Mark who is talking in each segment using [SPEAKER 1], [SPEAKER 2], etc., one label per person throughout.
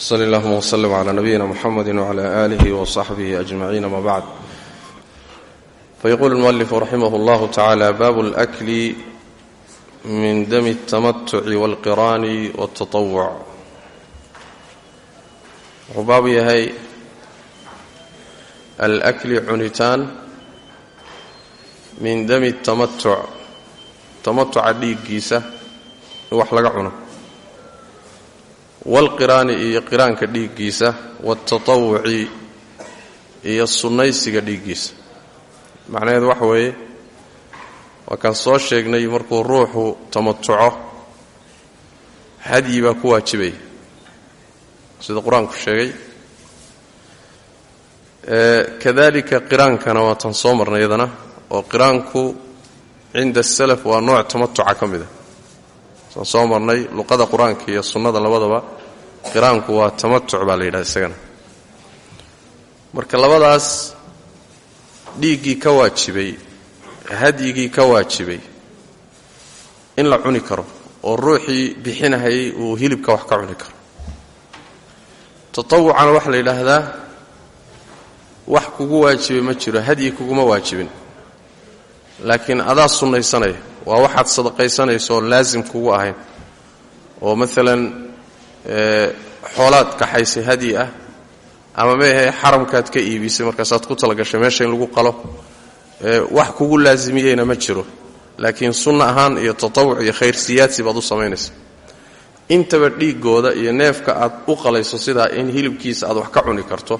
[SPEAKER 1] صلى اللهم وسلم على نبينا محمد وعلى آله وصحبه أجمعين ما بعد فيقول المؤلف رحمه الله تعالى باب الأكل من دم التمتع والقران والتطوع wuxuu baabu yahay alakli cunitaan min dami tamatuc tamatuca dhiiggiisa in wax laga cuno waalqiraani iyo qiraanka dhiiggiisa waatatawuci iyo sunnaysiga dhiiggiisa. Macnaheedu waxa weeye waa kaan soo sheegnay markuu ruuxu tamatuco hadyi baa ku waajibaya sida qur'aanku sheegay kadalika qiraankana waa tan soo marnay iyadana oo qiraanku cinda asalaf waa nooc tamatuca ka mid a saan soo marnay luqada qur'aanka iyo sunnada labadaba. Qiraanku waa tamatuc baa la yidhaha isagana. Marka labadaas dhiiggii ka waajibay hadyigii ka waajibay in la cuni karo oo ruuxii bixinahayay uu hilibka wax ka cuni karo. Tatawucana waxaa la yidhaahdaa wax kugu waajibay ma jiro hadyi kuguma waajibin. Laakiin adaa sunnaysanaya waa waxaad sadaqaysanayso oo laasim kugu ahayn. Oo maalan xoolaad kaxaysay hadyi ah ama meahe xaramkaad ka iibisay markaasaad ku talagashay meesha in lagu qalo wax kugu laasimiyeyna ma jiro. Laakiin sunna ahaan iyo tatawuc iyo khayrsiyaadsi baad u samaynaysa intaba dhiigooda iyo neefka aad u qalayso sidaa in hilibkiisa aad wax ka cuni karto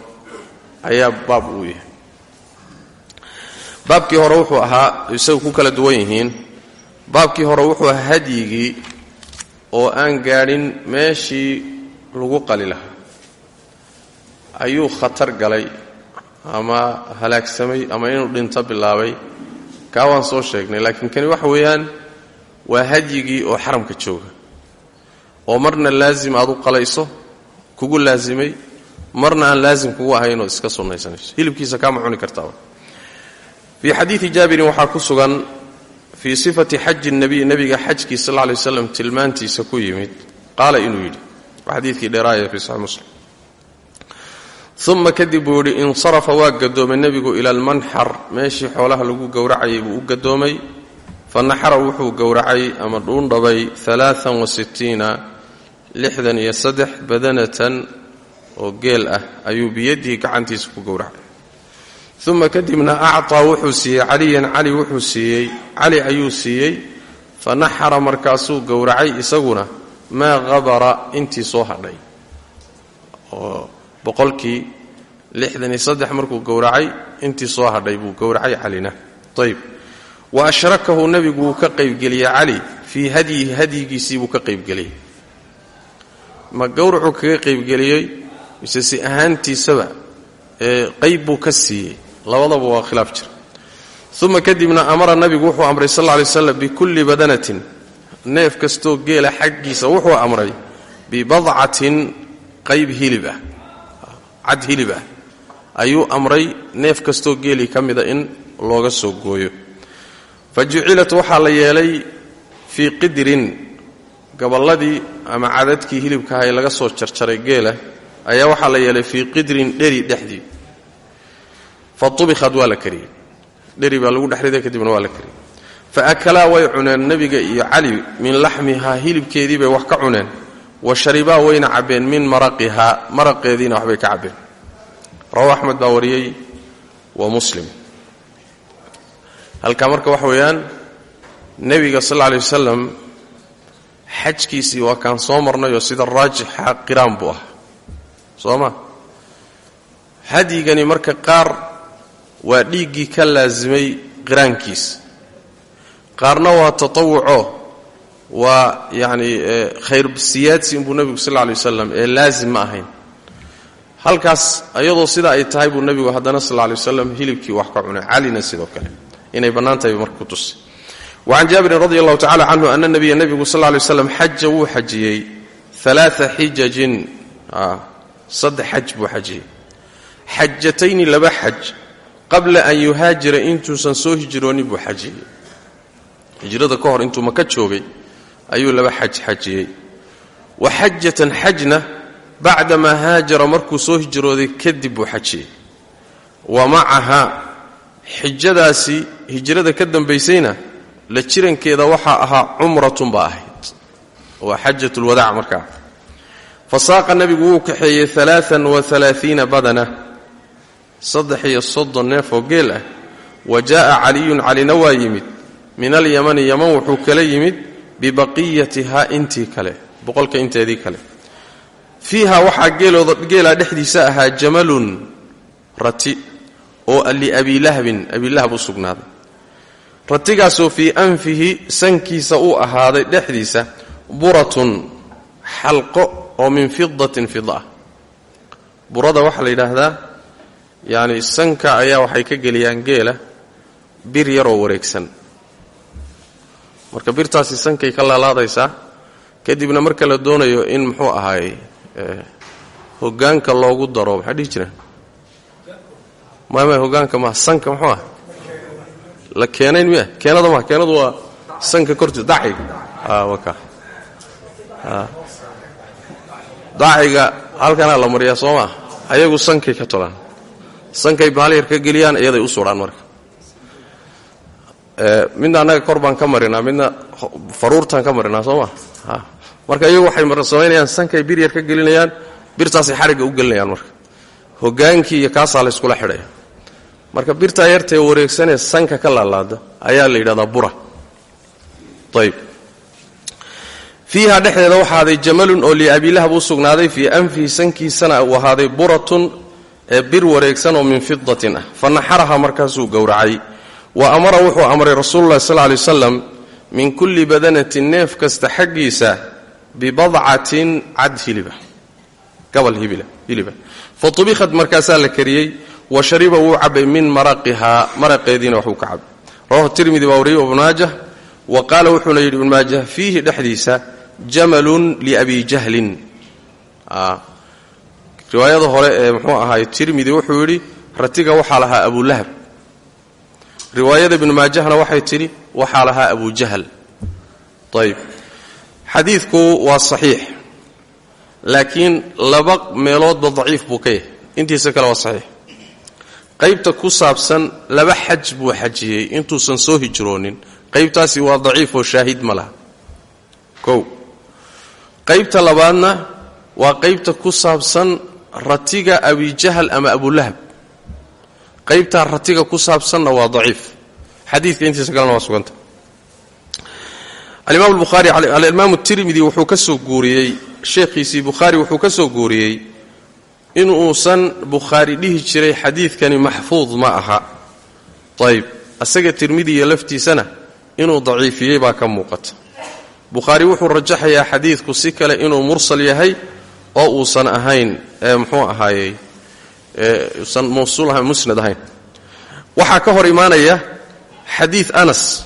[SPEAKER 1] ayaa baab uu yahay. Baabkii hore wuxuu ahaa isagu ku kala duwan yihiin baabkii hore wuxuu ahaa hadyigii oo aan gaadhin meeshii lagu qali lahaa. Ayuu khatar galay ama halaagsamay ama inuu dhinto bilaabay. Kaa waan soo sheegnay laakiin kani waxa weeyaan waa hadyigii oo xaramka jooga. Oo marna laasim aad u qalayso kugu laasimay marna aan laasim kugu ahayn ood iska sunnaysanayso hilibkiisa kaama cuni kartaaba fii xadiidi jaabirin waxaa ku sugan fii sifati xaji nabiy nebiga xajkii sal lay waslam tilmaantiisa ku yimid. Qaala inuu yidhi waa xadiidkii dheeraaya fii saxi muslim. Uma kadib buu yidhi insarafa waa gadoomay nebigu ila almanxar. Meeshii xoolaha lagu gowracayay buu u gadoomay. Fa naxara wuxuu gowracay ama dhuundhabay lixdan iyo saddex badanatan oo geel ah. Ayuu biyadihi gacantiisa ku gowracay uma kadibna acطaa wuxuu siiyey caliyan cali wuxuu siiyey cali ayuu siiyey. Fa naxara markaasuu gowracay isaguna maa qabara intii soo hadhay. Oo boqolkii lixdan iyo saddex markuu gowracay intii soo hadhay buu gowracay calina. Ayb wa ashrakahu nebigu wuu ka qaybgeliyey cali fii hadyihi hadyigiisii buu ka qaybgeliyey ma gowracuu kaga qaybgeliyey mise si ahaantiisaba qayb buu ka siiyey labadaba waa khilaaf jira uma kadibna amara nabigu wuxuu amray sal lla lay slam bikulli badanatin neef kastoo geela xaggiisa wuxuu amray bibadcatin qayb hilib ah cad hilib ah. Ayuu amray neef kastoo geelii ka mida in looga soo gooyo. Fa jucilat waxaa la yeelay fii qidrin gaballadii ama cadadkii hilibkaha ee laga soo jarjaray geela ayaa waxaa la yeelay fii qidrin dheri dhexdii fa tubikhad waa la kariyey dheri baa lagu dhexriday kadibna waa la kariyey fa akalaa way cuneen nebiga iyo cali min laxmihaa hilibkeedii bay wax ka cuneen wa sharibaa wayna cabbeen min maraqihaa maraqeediina waxbay ka cabbeen rawahu axmed baa wariyey wa muslim halkaa marka waxa weeyaan nebiga sal alay wasalam xajkiisii waa kaan soo marnayoo sida raajixa qiraan buu ah soo ma hadyigani marka qaar waa dhiiggii ka laasimay qiraankiisa qaarna waa tatawuco waa yacni khayr siyaadsi inbuu nebigu sal alay wasalam ee laasim ma ahayn. Halkaas iyadoo sida ay tahay buu nebigu haddana sal lla waslam hilibkii wax ka cunay calina sidoo kale. Inay bannaan tahay tusay. Wacan jaabirin radi allahu tacala canhu ana nabiya nebigu sal lay slam xaja wuu xajiyey alaaa xijajin saddex xaj buu xajiyey qabla an yuhaajira intuusan soo hijroonin buu xajiyey. Hijrada ka hor intuu maka joogay ayuu laba xaj xajiyey. Wa xajatan xajna bacdamaa haajara markuu soo hijrooday kadib buu xajiyey. Wa macahaa xijadaasi hijrada ka dambaysayna la jirankeeda waxaa ahaa cumratun baa ahayd. Waa xajatulwadaac markaa. Fa saaqa nebigu wuu kaxeeyey alaaan wa alaaiina badana saddex iyo soddon neef oo geel ah wa jaa'a caliyun calina waa yimid. Min alyamani yaman wuxuu kala yimid bibaqiyatihaa intii kale boqolka inteedii kale. Fiiha waxaa geelaa dhexdiisa ahaa jamalun rati oo liabilahabin abilahab u sugnaaday. Ratigaasoo fii anfihi sankiisa uu ahaaday dhexdiisa buratun xalqo oo min fidatin fida ah. Burada waxaa la yacni sanka ayaa waxay ka geliyaan geela bir yaroo wareegsan. Marka birtaasi sankay ka laalaadaysaa kadibna marka la doonayo in muxuu ahaayey hogaanka loogu daro maxaa dhihi jiraan mama hogaanka ma sanka muxuu ah? La keenayn miya? Keenada ma keenadu waa sanka korti daciga waka daciga halkanaa la mariyaa soo maa ayagu sankay ka tolaan sankay baalyar ka geliyaan iyaday u sudhaan marka. Midna annaga kor baan ka marinaa midna faruurtaan ka marinaa soo maa marka iyagu waxay samaynayaan sankay bir yar ka gelinayaan birtaasay xarigga u gelinayaan marka. Hogaankii iyo kaasaa layskula xidhaya marka birtaa yartae wareegsanee sanka ka laalaada ayaa la yidhahdaa bura. Ayb fiiha dhexdeeda waxaa ahaaday jamalun oo liabilahab u sugnaaday fii anfihi sankiisana uu ahaaday buratun bir wareegsan oo min fidatin ah. Fa naxaraha markaasuu gowracay. Wa amara wuxuu amray rasuululahi sal lay wasalam min kulli badanatin neef kasta xaggiisa bibadcatin cad hiliba. Gabal hiliba. Fa markaasaa la kariyey wa shariba wuu cabay min maraqihaa maraqeediina waxuu ka cabay rawahu tirmidi baa wariyey ibnu maajah wa qaala wuxuuna yidhi ibnu maajah fiihi dhexdiisa jamalun liabi jahlin riwaayada hore ee muxuu ahaay tirmidi wuxuu yidhi ratiga waxaa lahaa abulahab riwaayada ibnu maajahna waxay tidhi waxaa lahaa abujahl ayb xadiidku waa saxiix laakiin laba meeloodba daciif buu ka yahay. Intiisa kale waa saxiix. Qaybta ku saabsan laba xaj buu xajiyey intuusan soo hijroonin. Qaybtaasi waa daciif oo shaahid ma laha. Kow. Qaybta labaadna waa qaybta ku saabsan ratiga abijahal ama abulahab qaybtaa ratiga ku saabsanna waa daciif. Xadiidka intiisa kalena waa suganta. Alimaam buhaari alimaam tirmidi wuxuu ka soo guuriyey sheekhiisii bukhaari wuxuu ka soo guuriyey inuusan bukhaari dhihi jiray xadiidkani maxfuud ma aha. Ayb asaga tirmidiya laftiisana inuu daciifiyey baa ka muuqata. Bukhaari wuxuu rajaxayaa xadiidku si kale inuu mursal yahay oo uusan ahayn muxuu ahaayey usan mawsuul ahayn musnad ahayn. Waxaa ka hor imaanaya xadiid anas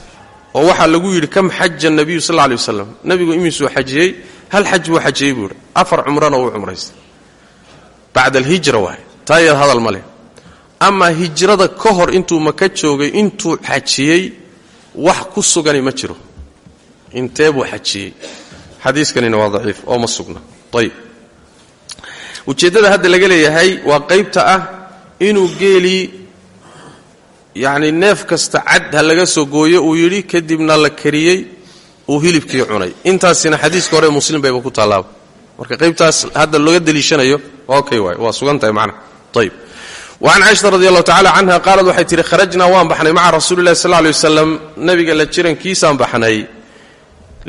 [SPEAKER 1] oo waxaa lagu yidhi kam xaja nabiyu sal lla lay waslam nebigu imiisuu xajiyey. Hal xaj buu xajiyey? buu yidhi. Afar cumrana wuu cumraystay bacda alhijra waay taa yar hadal ma leh. Amaa hijrada ka hor intuu maka joogay intuu xajiyey wax ku sugani ma jiro. Intee buu xajiyey? Xadiiskanina waa daciif oo ma sugna. Ayib ujeeddada hadda laga leeyahay waa qaybta ah inuu geelii yacni neef kasta cad ha laga soo gooyo uu yidhi kadibna la kariyey uu hilibkii cunay. Intaasina xadiiska hore muslim bayba ku tallaaba marka qaybtaas hadda looga deliishanayo okay waay waa sugan tahay macnaha ayib wacan caaishata radi allahu tacala canha qaalad waxay tihi kharajnaa waan baxnay maca rasuuli llahi sal lay wasalam nabiga la jirankiisaan baxnay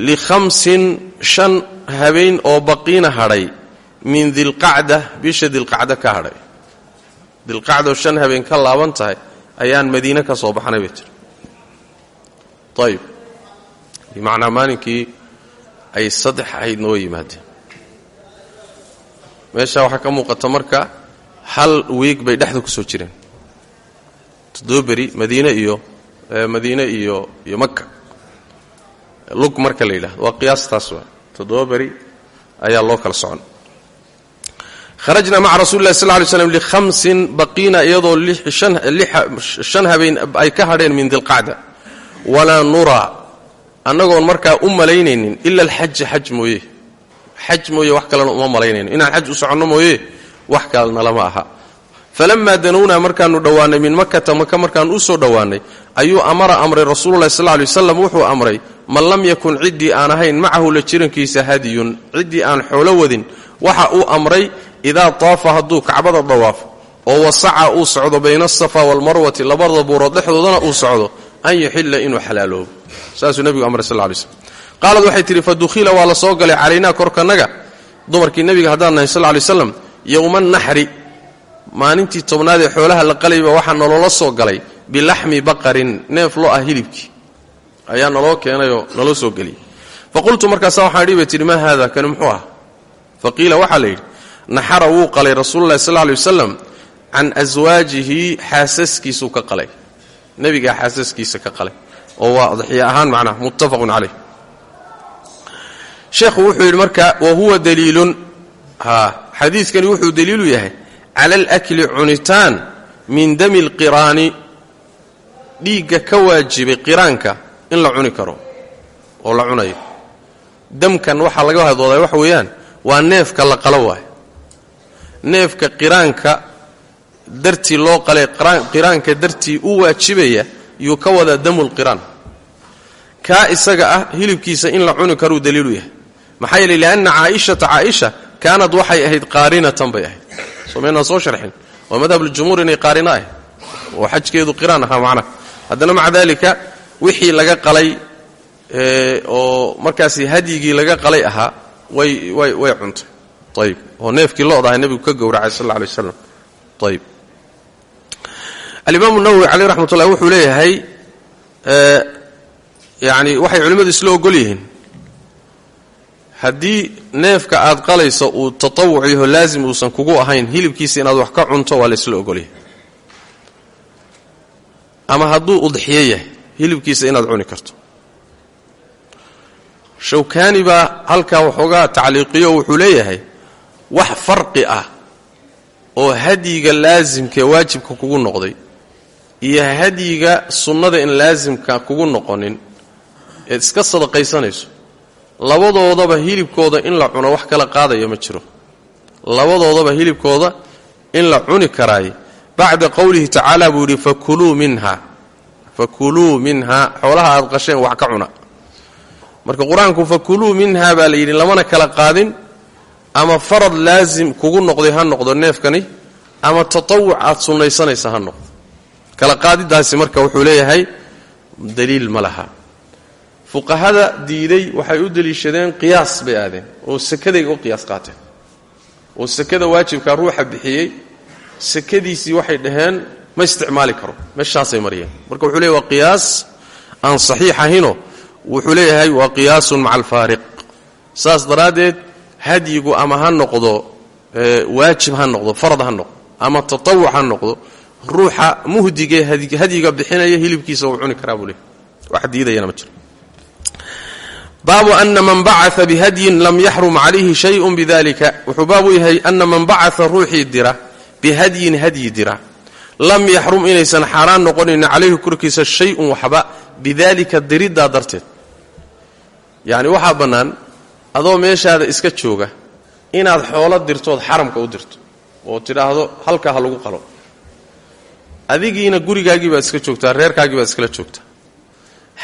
[SPEAKER 1] likhamsin shan habeen oo baqiina hadhay min dilqacda bisha dilqacda ka hadhay. Dilqacdoo shan habeen ka laaban tahay ayaan madiine ka soo baxnay bay tiri ayib bimacnaa maalinkii ay saddex ahayd noo yimaadeen. Meeshaa waxaa ka muuqata marka hal wiig bay dhexda ku soo jireen. Toddoba beri iyo madiine iyo iyo maka lug marka la yidhahdo waa qiyaastaas waa toddoba ayaa loo kala socon kharajna maca rasuli lahi sal ly slam lihamsin baqiina iyadoo shan habeen ay ka hadheen min dilqacda walaa nuraa annagoon markaa u malaynaynin ila alxaja xaj mooye. Xaj mooye wax kalena uma malaynayno inaan xaj u soconno mooye wax kalena lama aha. Falamaa danuwnaa markaanu dhowaannay min makata maka markaanu u soo ayuu amara amray rasuululahi sal lay waslam wuxuu amray man lam yakun ciddii aan ahayn macahu la jirankiisa hadiyun ciddii aan xoolo wadin waxa uu amray idaa taafa hadduu kacbada dawaafo oo wasaca uu socdo bayna asafa waalmarwati labada buurood dhexdoodana uu socdo an yaxilla inuu xalaaloobo saasuu nebigu amray sal lay slm qaalad waxay tidhi fa dukhila waa la soo galay calaynaa korkanaga dumarkii nebiga haddaan nahay sal lay slam yowma naxri maalintii tobnaad ee xoolaha la qalayba waxaa nolola soo galay bilaxmi baqarin neef lo ah hilibkii ayaa naloo keenayoo naloo soo geliyey fa qultu markaasa waxaan dhihi bay tidhi maa muxuu ah fa qiila waxaa la naxara wuu qalay rasuululahi sal lay wasalam can aswaajihi xaasaskiisuu ka qalay. Nebigaa xaasaskiisa ka qalay. Oo waa adxiya ahaan macnaha muttafaqun caleyh sheekhu wuxuu marka wa huwa daliilun. Ha xadiidkani wuxuu daliilu yahay cala alakli cunitaan min dami alqiraani. Dhiigga ka waajibay qiraanka in la cuni karo oo la cunayo. Damkan waxaa laga hadoodaa waxa weeyaan waa neefka la qalo waay neefka qiraanka dartii loo qalay qiraanka dartii u waajibaya yuu ka wadaa damulqiraan kaa isaga ah hilibkiisa in la cuni karuu daliilu yahay. Maxaa yeele lianna caaishata caaisha kaanad waxay ahayd qaarinatan bay ahayd. Soo soo sharxin? Waa madhabuljumhuur inay qaarina ahayd. Oo xajkeedu qiraan ahaa macnaha haddana maca daalika wixii laga qalay oo markaasi hadyigii laga qalay ahaa way way way cuntay ayib oo neefkii lo-daha nebigu ka gowracay sal alla alay waslam ayib alimaamu nawowi caleyh raxmat ullahi wuxuu leeyahay yani waxay culimmadu isla ogol yihiin. Haddii neefka aad qalayso uu tatawuc yaho laazim uusan kugu ahayn hilibkiisa inaad wax ka cunto waa laysla ogolyahay ama hadduu udxiyo yahay hilibkiisa inaad cuni karto. Shawkaani baa halkaa waxoogaa tacliiqiyo wuxuu leeyahay wax farqi ah oo hadyiga laasimkaee waajibka kugu noqday iyo hadyiga sunnada in laasimka kugu noqonin eed iska sadaqaysanayso. Labadoodaba hilibkooda in la cuno wax kala qaadaya ma jiro. Labadoodaba hilibkooda in la cuni karaay bacda qowlihi tacaala buu yidhi fakuluu minha. Fakuluu minha. Xoolaha aad qasheen wax ka cuna. Marka qur'aanku fakuluu minha baa la yidhi lamana kala qaadin ama farad laasim kugu noqday ha noqdo neefkani ama tatawuc aad sunnaysanaysa ha noqdo. Kala qaadidaasi marka wuxuu leeyahay daliil ma fuqahada diiday waxay u deliishadeen qiyaas bay aadeen oo sakaday u qiyaas qaateen. Oo sakada waajibkaa ruuxa bixiyey sakadiisii waxay dhaheen ma isticmaali karo meeshaasay mariyeen. Marka wuxuu leeyahy waa qiyaas aan saxiix ahino. Wuxuu leeyahay waa qiyaasun maca alfaariq. Saas daraaddeed hadyigu ama ha noqdo waajib ha noqdo farad ha noqdo ama tatawuc ha noqdo ruuxa muhdigee hadyiga bixinaya hilibkiisa uu cuni karaa buu leeyahy wax diidayana ma jiro. Baabu ana man bacaa bihadyin lam yaxrum calayhi shayun bidalika wuxuu yahay ana man bacaa ruuxii dira bihadyin hadyi dira. Lam yaxrum inaysan xaaraan noqonaynin calayhi korkiisa shay-un waxba bidalika diriddaa darteed. Yacni waxaa adoo meeshaada iska jooga inaad xoolo dirtood xaramka u dirto oo tidhaahdo halkaa ha lagu qalo. Adigiina gurigaagii baad iska joogtaa reerkaagii baad iskala joogtaa.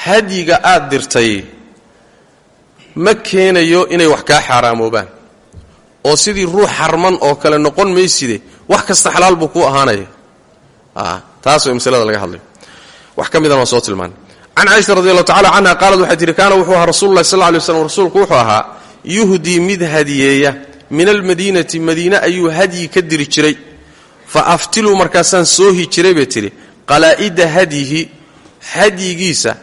[SPEAKER 1] Hadyiga aad dirtay ma keenayo inay wax kaa xaaraamoobaan. Oo sidii ruux xarman oo kale noqon mayside wax kasta xalaal buu kuu ahaanaya. Taas way masalada laga hadlay. Wax ka midana waa soo tilmaanay can caaisha radi allahu tacala canha qaalad waxay tihi kaana wuxuu ahaa rasulu llahi sal alay waslam rasuulku wuxuu ahaa yuhdii mid hadiyeeya min almadiinati madiine ayuu hadyi ka diri jiray. Fa aftiluu markaasaan soohi jiray bay tidhi qalaa'ida hadyihi hadyigiisa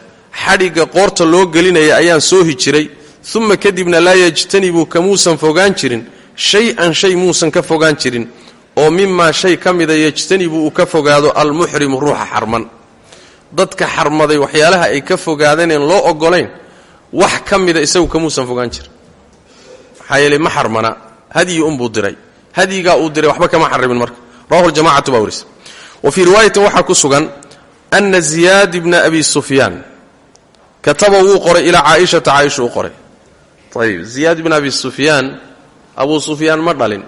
[SPEAKER 1] xadhigga qoorta loo gelinaya ayaan soohi jiray. Uma kadibna laa yajtanibuu kamuusan fogaan jirin shay-an shay muusan ka fogaan jirin oo mimaa shay ka mida yejtanibu uu ka fogaado almuxrimu ruuxa xarman. Dadka xarmaday waxyaalaha ay ka fogaadeen loo ogolayn wax ka mida isagu kamuusan fogaan jira maxaa yeeley ma xarmana hadyi unbuu diray diray waxba kama xarimin marka. Rawahu ljamacatu baa wa fii riwaayatin waxaa ku sugan ana ziyaad ibna abi sufyaan kataba wuu qoray ilaa caaishata caaisha u qoray. Ayib ziyaad ibna abi sufyaan abu sufyaan ma dhalin.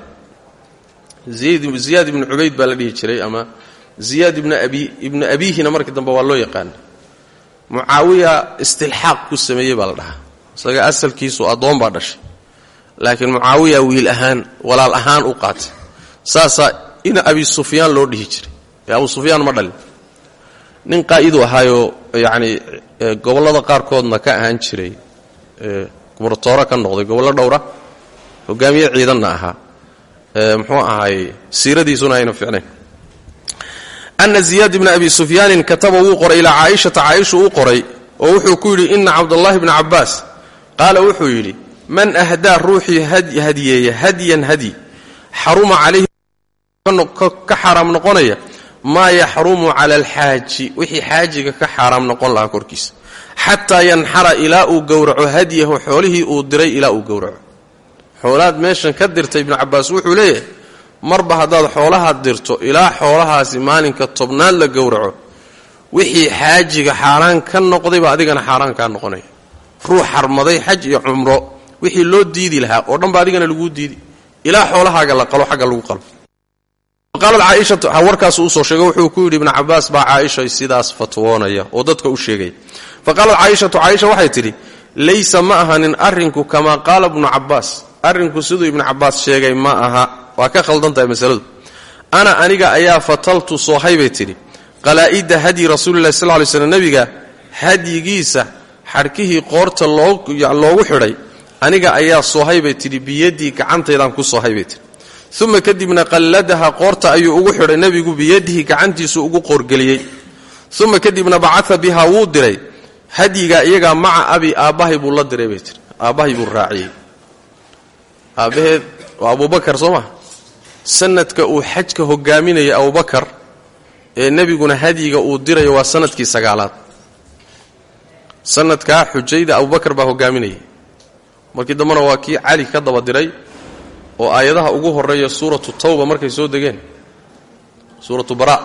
[SPEAKER 1] Ziyaad ibnu cubayd baa la dhihi jiray ama ziyaad ibna abiihina markii dambe waa loo yaqaana mucaawiya istilxaaq ku sameeyey baa asalkiisu addoon baa dhashay laakiin mucaawiya wiil ahaan walaal ahaan u qaatay. Saasaa ina abi sufyaan loo dhihi jiray. Ee abu sufyaan ma dhalin. Nin qaa'idu ahaayoo yacni gobollada qaarkoodna ka ahaan jiray gubernatoore ka noqday gobollo dhowra hogaamiye ciidanna ahaa. Muxuu ahaay siiradiisuna ayna ficnayn ana ziyaad ibna abi sufyaanin kataba wuu qoray ilaa caaishata caaisha uu qoray oo wuxuu ku yidhi ina cabdallahi bna cabbaas qaala wuxuu yidhi man ahdaa ruuxii hadiyeeya hadyan hadyi xaruma calayhi ka xaaraam noqonaya maa yaxrumu cala alxaaji wixii xaajiga ka xaaraam noqon lahaa korkiisa. Xataa yanxara ilaa uu gowraco hadyahu xoolihii uu diray ilaa uu gowraco. Xoolaad meeshan ka dirtay ibnu cabbaas wuxuu leeyahay marba haddaad xoolahaad dirto ilaa xoolahaasi maalinka tobnaad la gowraco wixii xaajiga xaaraan ka noqdayba adigana xaaraan kaa noqonaya. Ruux xarmaday xaj iyo cumro wixii loo diidi lahaa oo dhan ba adigana laguu diidi. Ilaa xoolahaaga la qalo xagga lagu qalo. Usoo sheegay wuxuu ku yidhi ibnu cabbaas baa caaisha sidaas fatwoonaya oo dadka u sheegaya fa qaalat caaishatu caaisha waxay tidhi laysa ma ahanin arrinku kamaa qaala ibnu cabbaas. Arrinku siduu ibnu cabbaas sheegay ma aha. Waa ka khaldan tahay masaladu. Ana aniga ayaa fataltu soohay bay tidhi. Qalaa'ida hadyi rasuulilahi sal ly slm nebiga hadyigiisa xadhkihii qoorta loogu xidhay aniga ayaa soohay bay tidhi biyadii gacantaydaan ku soohay bay tidhi. Uma kadibna qalladaha qoorta ayuu ugu xidhay nebigu biyadihi gacantiisu ugu qoorgeliyey. Uma kadibna bacaa bihaa wuu diray hadyigaa iyagaa maca abi aabbahay buu la diray bay tidhi. Aabbahay buu raaciyey. Aabbaheed waa abubakar soo maa sanadka uu xajka hogaaminaya abubakar ee nebiguna hadyiga uu dirayo waa sannadkii sagaalaad. Sanadkaa xujayda abubakar baa hogaaminayay markii dambena waa kii cali ka daba diray oo aayadaha ugu horreeya suuratu tawba markay soo degeen suuratu bara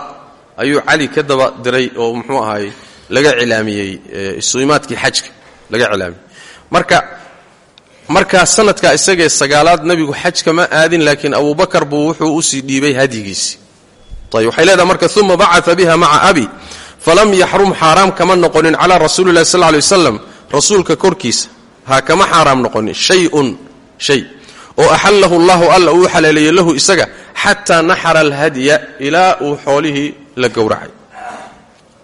[SPEAKER 1] ayuu cali ka daba diray oo muxuu ahaay laga cilaamiyey isuimaadkii xajka laga cilaamiyey. Marka markaa sanadkaa isagee sagaalaad nebigu xajka ma aadin laakiin abubakar buu wuxuu u sii dhiibay hadyigiisii ayb waxay marka uma bacaa biha maca abi falam yaxrum xaaraam kama noqonin calaa rasuuli lahi sal lay rasuulka korkiisa ha kama xaaraam noqonin shayun shay oo axallahu llahu alla uu xaleeleeyey lahu isaga xataa naxara alhadya ilaa uu xoolihii la gowracay.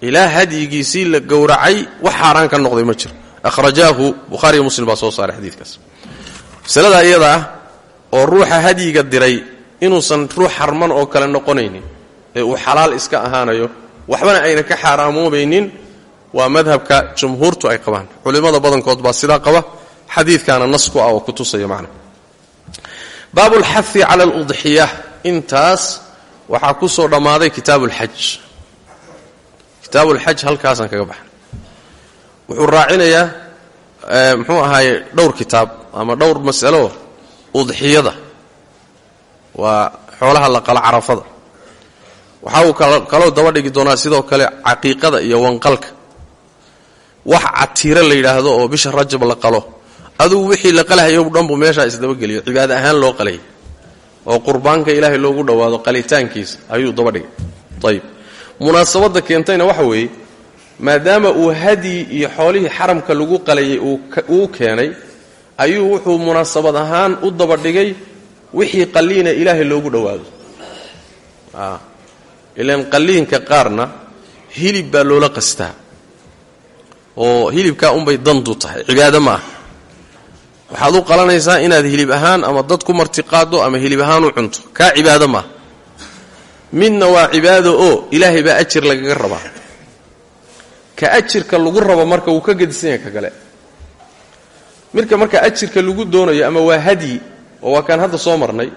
[SPEAKER 1] Ilaa hadyigiisii la gowracay wax xaaraan ka noqday ma jiro akhrajaahu bukhaariyo muslim baa soo saaray xadiidkaas. Masalada iyada ah oo ruuxa hadyiga diray inuusan ruux xarman oo kale noqonaynin ee uu xalaal iska ahaanayo waxbana ayna ka xaaraamoobaynin waa madhabka jumhuurtu ay qabaan. Culimmada badankood baa sidaa qaba. Xadiidkaana nas ku ah oo ku tusaya macna. Baabu lxahi cala aludxiya intaas waxaa ku soo dhammaaday kitaabu lxaj kitaabulxaj halkaasaan kaga baxnay. Wuxuu raacinayaa muxuu ahaaye dhowr kitaab ama dhowr masalo udxiyada waa xoolaha la qala carafada. Waxa uu kaloo daba dhigi doonaa sidoo kale caqiiqada iyo wanqalka wax catiiro la yidhaahdo oo bisha rajab la qalo. Adugu wixii la qalahayo dhan buu meeshaa isdabageliyo. Cibaado ahaan loo qalayay oo qurbaanka ilaahay loogu dhowaado qalitaankiisa. Ayuu daba dhigay. Ayib munaasabadda keentayna waxa weeye maadaama uu hadyi iyo xoolihii xaramka lagu qalayay uu keenay ayuu wuxuu munaasabad ahaan u daba dhigay wixii qalliina ilaahay loogu dhowaado. Ilaan qalliinka qaarna hilib baa loola qastaa oo hilibkaa unbay dandu tahay. Cibaado ma ah waxaad u qalanaysaa inaad hilib ahaan ama dad ku martiqaado ama hilib ahaan u cunto. Kaa cibaado maaha midna waa cibaado oo ilaahay baa ajir lagaga rabaa. Ka ajirka lagu rabo marka wuu ka gedisan yahay ka kale. Midka marka ajirka lagu doonayo ama waa hadyi oo waa kaan hadda soo marnay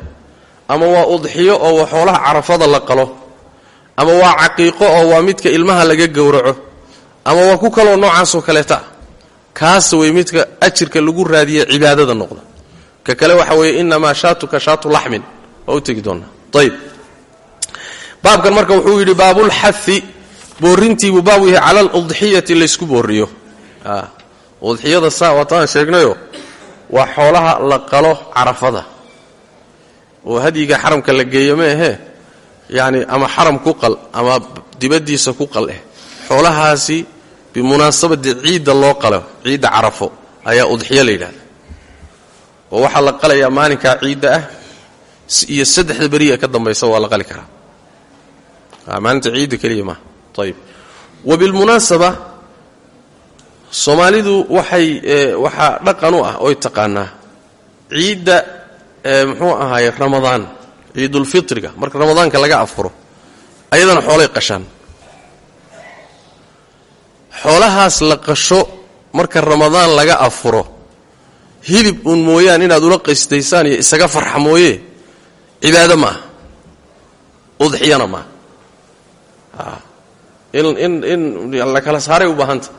[SPEAKER 1] ama waa udxiyo oo waa xoolaha carafada la qalo ama waa caqiiqo oo waa midka ilmaha laga gowraco ama waa ku kaloo noocaasoo kaleeta. Kaas wey midka ajirka lagu raadiye cibaadada noqda. Ka kale waxa weeye inamaa shaatuka shaatu laxmin. Waa u tegi doonaa. Ayb baabkan marka wuxuu yidhi baabulxahi boorintiibuu baabu yahay cala aludxiyati laysku booriyo. Udxiyada saa waataan sheegnayo waa xoolaha la qalo carafada. Oo hadyiga xaramka la geeyo ma ahee? Yacni ama xaram ku qal ama dibaddiisa ku qal eh. Xoolahaasi bimunaasabati ciidda loo qalo ciidda carafo ayaa udxiyo la yidhahda oo waxaa la qalayaa maalinkaa ciidda ah iyo saddexda beriya ka dambaysa waa la qali karaa. Maalinta ciidda keliya maaha ayib wa soomaalidu waxay waxaa dhaqan u ah oy taqaanaa ciidda muxuu ahaaye ramadaan ciidulfitriga marka ramadaanka laga afuro ayadana xoolay qashaan xoolahaas la qasho marka ramadaan laga afuro hilib uun mooyaan inaad ula qaystaysaan iyo isaga farxa mooye cibaado maaha udxiyana maaha in in in la kala saaray u baahanta.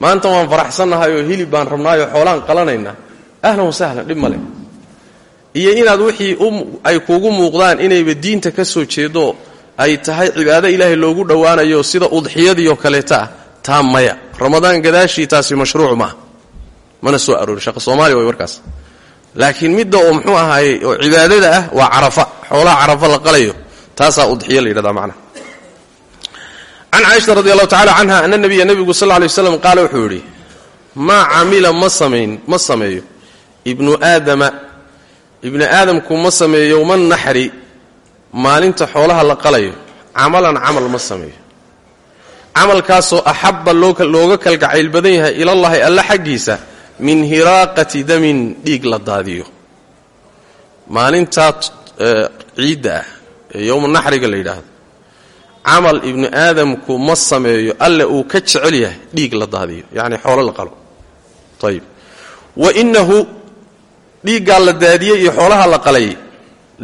[SPEAKER 1] Maanta waan faraxsannahay oo hilib baan rabnaayoo xoolaan qalanaynaa. Ahlan wasahlan dhib male iyo inaad wixii ay kuugu muuqdaan inayba diinta ka soo jeedo ay tahay cibaado ilaahay loogu dhowaanayo sida udxiyadiioo kaleeta ah taa maya. Ramadaan gadaashii taasi mashruuc maaha mana soo aroorin shaqa soomaaliya way warkaas. Laakiin midda oo muxuu ahaaye oo cibaadada ah waa carafa. Xoolaha carafa la qalayo. Taasaa udxiyo la yidhahdaa macnaha can caaisha radi allahu tacala canha ana nabiya nebigu sal lay waslam wuxuu yidhi maa camila ma samayn ma sameeyo. Ibnu aadama ibni aadamku ma sameeyo yowma naxri. Maalinta xoolaha la qalayo camalan camal ma sameeyo camalkaasoo axabba looga kalgacayl badan yahay ilallahi alla xaggiisa min hiraaqati damin dhiig la daadiyo. Maalintaa ciidda ah ee yowma naxriga la yidhaahdo camal ibnu aadamku ma sameeyo alle uu ka jecel yahay dhiig la daadiyo yacni xoolo la qalo. Ayib wa innahu dhiiggaa la daadiyey iyo xoolaha la qalay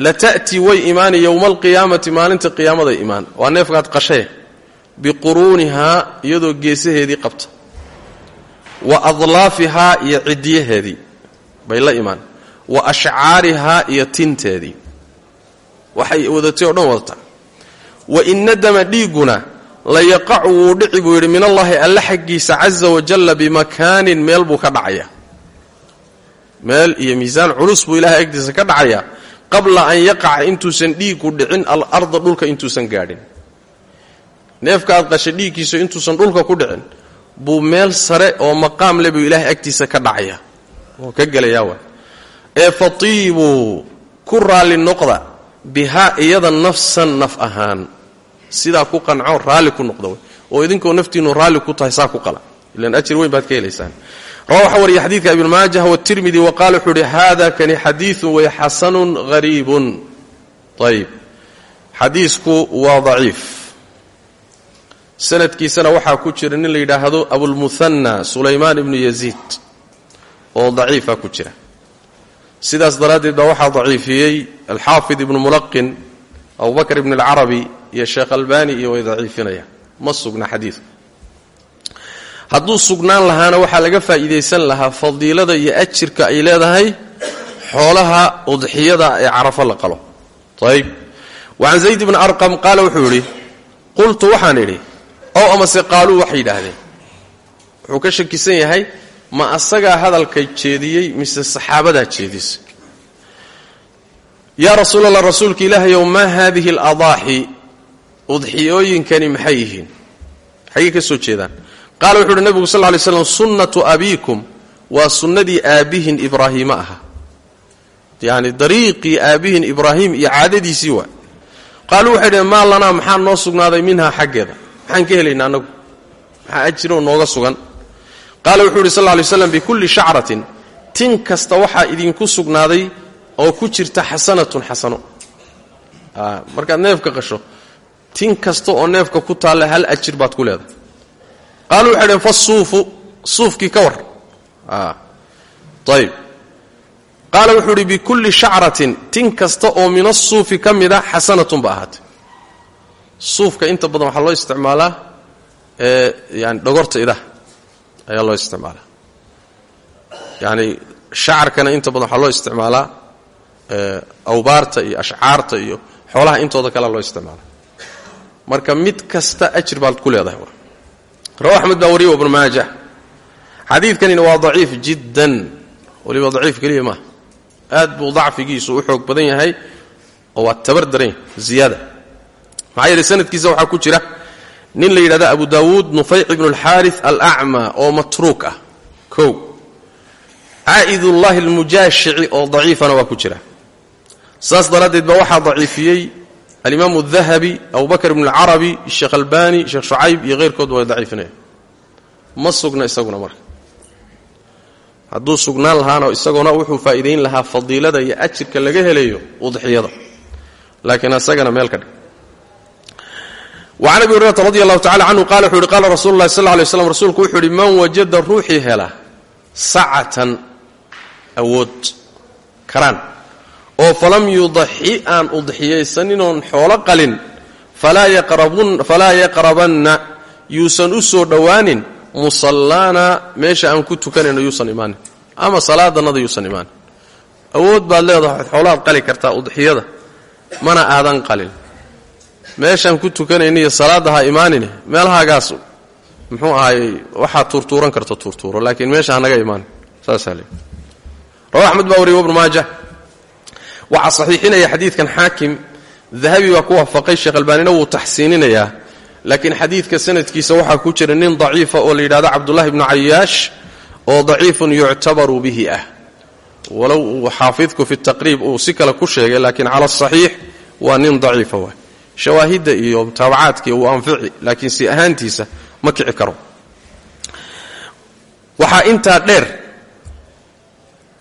[SPEAKER 1] la ta'tii way imaani yowma alqiyaamati maalinta qiyaamaday imaan. Waa neefkaad qashee biquruunihaa iyadoo geesaheedii qabta. Wa adlaafihaa iyo ciddiyaheedii. Bay la imaan. Wa ashcaarihaa iyo tinteedii. Waxay wadatay oo dhan wadataa wa ina dama dhiigguna la yaqacu wuu dhici buu yidhi min allaahi alle xaggiisa caza wajalla bimakaanin meel buu ka dhacayaa meel iyo miisaan culus buu ilahay agtiisa ka dhacayaa qabla an yaqaca intuusan dhiiggu dhicin alarda dhulka intuusan gaadhin neefka aad qashay dhiiggiisu intuusan dhulka ku dhicin buu meel sare oo maqaam le buu ilaahay agtiisa ka dhacayaa oo ka gelayaa wa ee fatiibuu ku raalli noqda bihaa iyada nafsan naf ahaan. Sidaa ku qanco raalli ku noqda oo idinkoo naftiinu raalli ku tahay saa ku qala. Ilan ajir weyn baad ka helaysaan. Rawa waxaa wariya xadiidka ibn watirmidi wa qaala uhi hada kani xadiiun way xasanun hariibun ayib xadiisku waa daciif sanadkiisana waxaa ku jira nin la yidhaahdo abulmuhanna sulaymaan ibnu yaziid oo daciifa ku jira. Sidaas daraaddeed baa waxaa daciifiyey alxaafid ibnu mulaqin abubakr ibn alcarabi iyo sheekh albani iyo way daciifinayaan. Ma sugna xadiidku. Hadduu sugnaan lahaana waxaa laga faa'iidaysan lahaa fadiilada iyo ajirka ay leedahay xoolaha udxiyada ee carafo la qalo. Ayb wa can zayd bni arqam qaala wuxuu yidhi qultu waxaan ow amase qaaluu waxay yidhaahdeen. Wuxuu ka shakisan yahay ma asagaa hadalka jeediyey mise saxaabadaa jeedisay yaa rasuul allah rasuulka ilaahayow maa haadihi aladaaxi udxiyooyinkani maxay yihiin? Xaggey ka soo jeedaan. Qaala wuxu uhi nebigu sal ly slam sunnatu abiikum waa sunnadii aabbihin ibraahiima ahaa yacni dariiqii aabbihin ibraahim iyo caadadiisii waa. Qaaluu waxay dhaheen lanaa maxaa noo sugnaaday minhaa xaggeeda maxaan ka helaynaa annagu maxaa ajiroo nooga sugan. Qaala wuxuu yidhi sal ly slam bikulli shacratin tin kasta waxaa idinku sugnaaday oo ku jirta xasanatun xasano. Markaad neefka qasho tin kasta oo neefka ku taalla hal ajir baad ku leedahay. Qaaluu waxay dhaheen fasuufu suufkii ka war. Ayb qaala wuxuu idhi bikulli shacratin tin kasta oo min asuufi ka mida xasanatun ba ahaatay suufka inta badan waxaa loo isticmaalaa yani dhogorta idaha ayaa loo isticmaalaa. Yani shacarkana inta badan waxaa loo isticmaalaa awbaarta iyo ashcaarta iyo xoolaha intooda kalea loo isticmaala marka mid kasta ajir baad ku leedahay rawa axmed baa wariye ibnu maaja. Xadiidkanina waa daciif jiddan. Waliba daciif keliya maaha. Aad buu dacfigiisu u xoog badan yahay oo waa tabar daran yahay maxaa yeelay sanadkiisa waxaa ku jira nin la yidhahda abu daawuud nufayc ibnu alxaari alacmaa oo matruuk ah. Kow. Caa'idullahi almujaashici oo daciifana waa ku jira. Saas daraaddeed baa waxaa daciifiyey alimaamu dahabi abubakr ibnu alcarabi sheekh albani sheekh shucayb iyo keyrkood way daciifinaya ma sugna isaguna marka. Hadduu sugnaan lahaana isaguna wuxuu faa'iidayn lahaa fadiilada iyo ajirka laga helayo udxiyada. Laakiin isagana meel ka dhig wacan abi hurayrata radi allahu tacala canhu qala wuxu uhi qaala rasulu llahi sal alay slam rasuulku wuxuu uhi man wajada ruuxii hela sacatan awood karaan oo falam yudaxi aan udxiyaysaninoon xoolo qalin falaa yaqrabanna yuusan u soo dhowaanin musallaana meesha aan ku tukanayno yuusan imaanin ama salaadannada yuusan imaanin. Awood baad leedahay xoolaad qali kartaa udxiyada mana aadan qalin meeshaan ku tukanayna iyo salaadda ha imaanine meelahaagaas muxuu ahaayey waxaad tuurtuuran karta tuurtuuro laakiin meesha hanaga imaanin saasaa le rawa axmed baa wariye ibnu maaja. Waxaa saxiixinaya xadiidkan xaakim dahabi baa ku waafaqay sheekh albaanina wuu taxsiininayaa laakiin xadiidka sanadkiisa waxaa ku jira nin daciifa oo la yidhahdo cabdullahi bnu oo daciifun yuctabaru bihi ah. Walow xaafidku fi taqriib uu si kale ku sheegay laakiin cala asaxiix waa nin daciifa waay shawaahidda iyo mutaabacaadka wuu anfici laakiin si ahaantiisa ma kici karo. Waxaa intaa dheer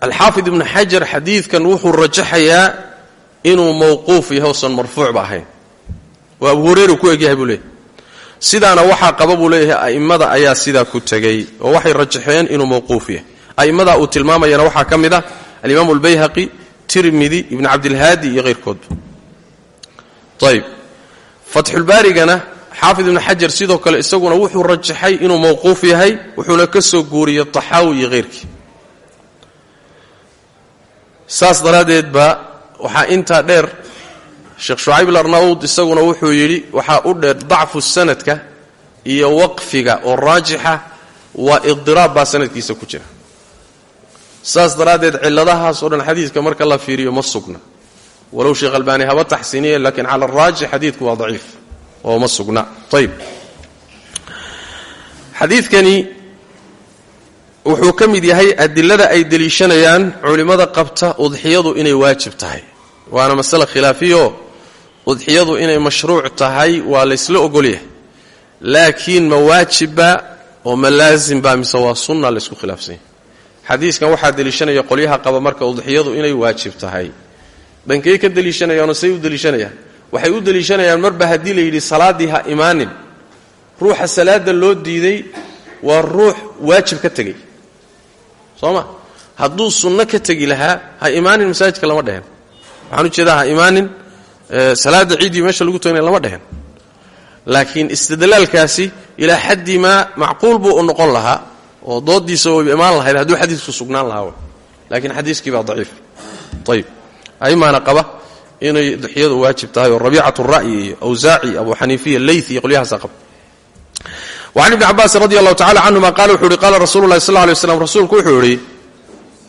[SPEAKER 1] alxaafid ibnu xajar xadiidkan wuxuu rajaxayaa inuu mawquuf yahay osan marfuucba ahayn. Oo abu hureyra ku egyahay buu leeyahy sidaana waxaa qaba buu leeyahay a'immada ayaa sidaa ku tegey oo waxay rajaxeen inuu mawquuf yahay. A'immadaa uu tilmaamayana waxaa ka mid ah alimaamu albayhaqi tirmidi ibnu cabdilhaadi iyo hayrkoodba ayb fatxulbaarigana xaafid ibnu xajar sidoo kale isaguna wuxuu rajaxay inuu mawquuf yahay wuxuuna ka soo guuriyey taxaawi iyo hayrkii saas daraaddeed baa waxaa intaa dheer sheekh shucayb alarnaud isaguna wuxuu yidhi waxaa u dheer dacfu sanadka iyo waqfiga oo raajixa waa idiraab baa sanadkiisa ku jira. Saas daraaddeed cilladahaas oo dhan xadiidka marka la fiiriyo ma sugna walow sheekh albaani haba taxsiiniye laakiin cala araajix xadiidku waa daciif oo ma sugna. Ayb xadiidkani wuxuu ka mid yahay adilada ay deliishanayaan culimmada qabta udxiyadu inay waajib tahay. Waana masale khilaafiyo. Udxiyadu inay mashruuc tahay waa laysla ogolyahay. Laakiin ma waajibba oo ma laazimba mise waa sunna laysku khilaafsanya xadiiskan waxaa deliishanaya qolyaha qaba marka udxiyadu inay waajib tahay dhankey ka deliishanayaanoo say u deliishanayaan waxay u deliishanayaan marba haddii la yidhi salaaddii ha imaanin. Ruuxa salaada loo diiday waa ruux waajib ka tegey. Soo ma? Hadduu sunno ka tegi lahaa ha imaanin masaajidka lama dhehen. Waxaan u jeedaa ha imaanin salaada ciiddii meesha lagu tagnay lama dhehen. Laakiin istidlaalkaasi ilaa xaddii maa macquul buu noqon lahaa oo doodiisa imaan lahayd hadduu xadiisku sugnaan lahaa. Laakiin xadiiskii daciif. Ayib aimaana qaba inay duxiyadu waajib tahay oo rabiicat ra'yi iyo awsaaci abu xaniifiya leyth iyo qolyahaasa qaba wacan ibni cabaasin radi allahu tacala canhuma qaala wuxuu ihi qaala rasulu lahi sal rasuulku wuxuu idhi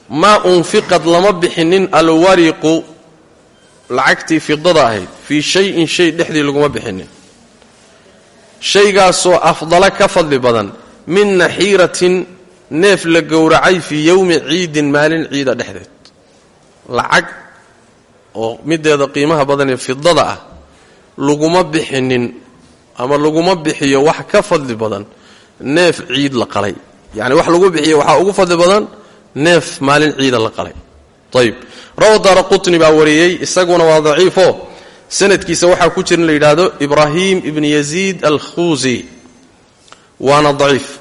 [SPEAKER 1] maa unfiqad lama bixinin alwariqu lacagtii fidada ahayd. Fii shayin shay dhexdii laguma bixinin. Shaygaasoo afdala ka fadli badan min naxiiratin neef la gowracay fii yowmi ciidin maalin ciida dhexdeed. Lacag oo mideeda qiimaha badan ee fidada ah laguma bixinin ama laguma bixiyo wax ka fadli badan neef ciid la qalay. Yacni wax lagu bixiyo waxaa ugu fadli badan neef maalin ciida la qalay. Ayib rawa daara qutni baa wariyey isaguna waa daciifo. Sanadkiisa waxaa ku jira in la yidhaahdo ibraahim ibn yaziid alkhuusi waana daciif.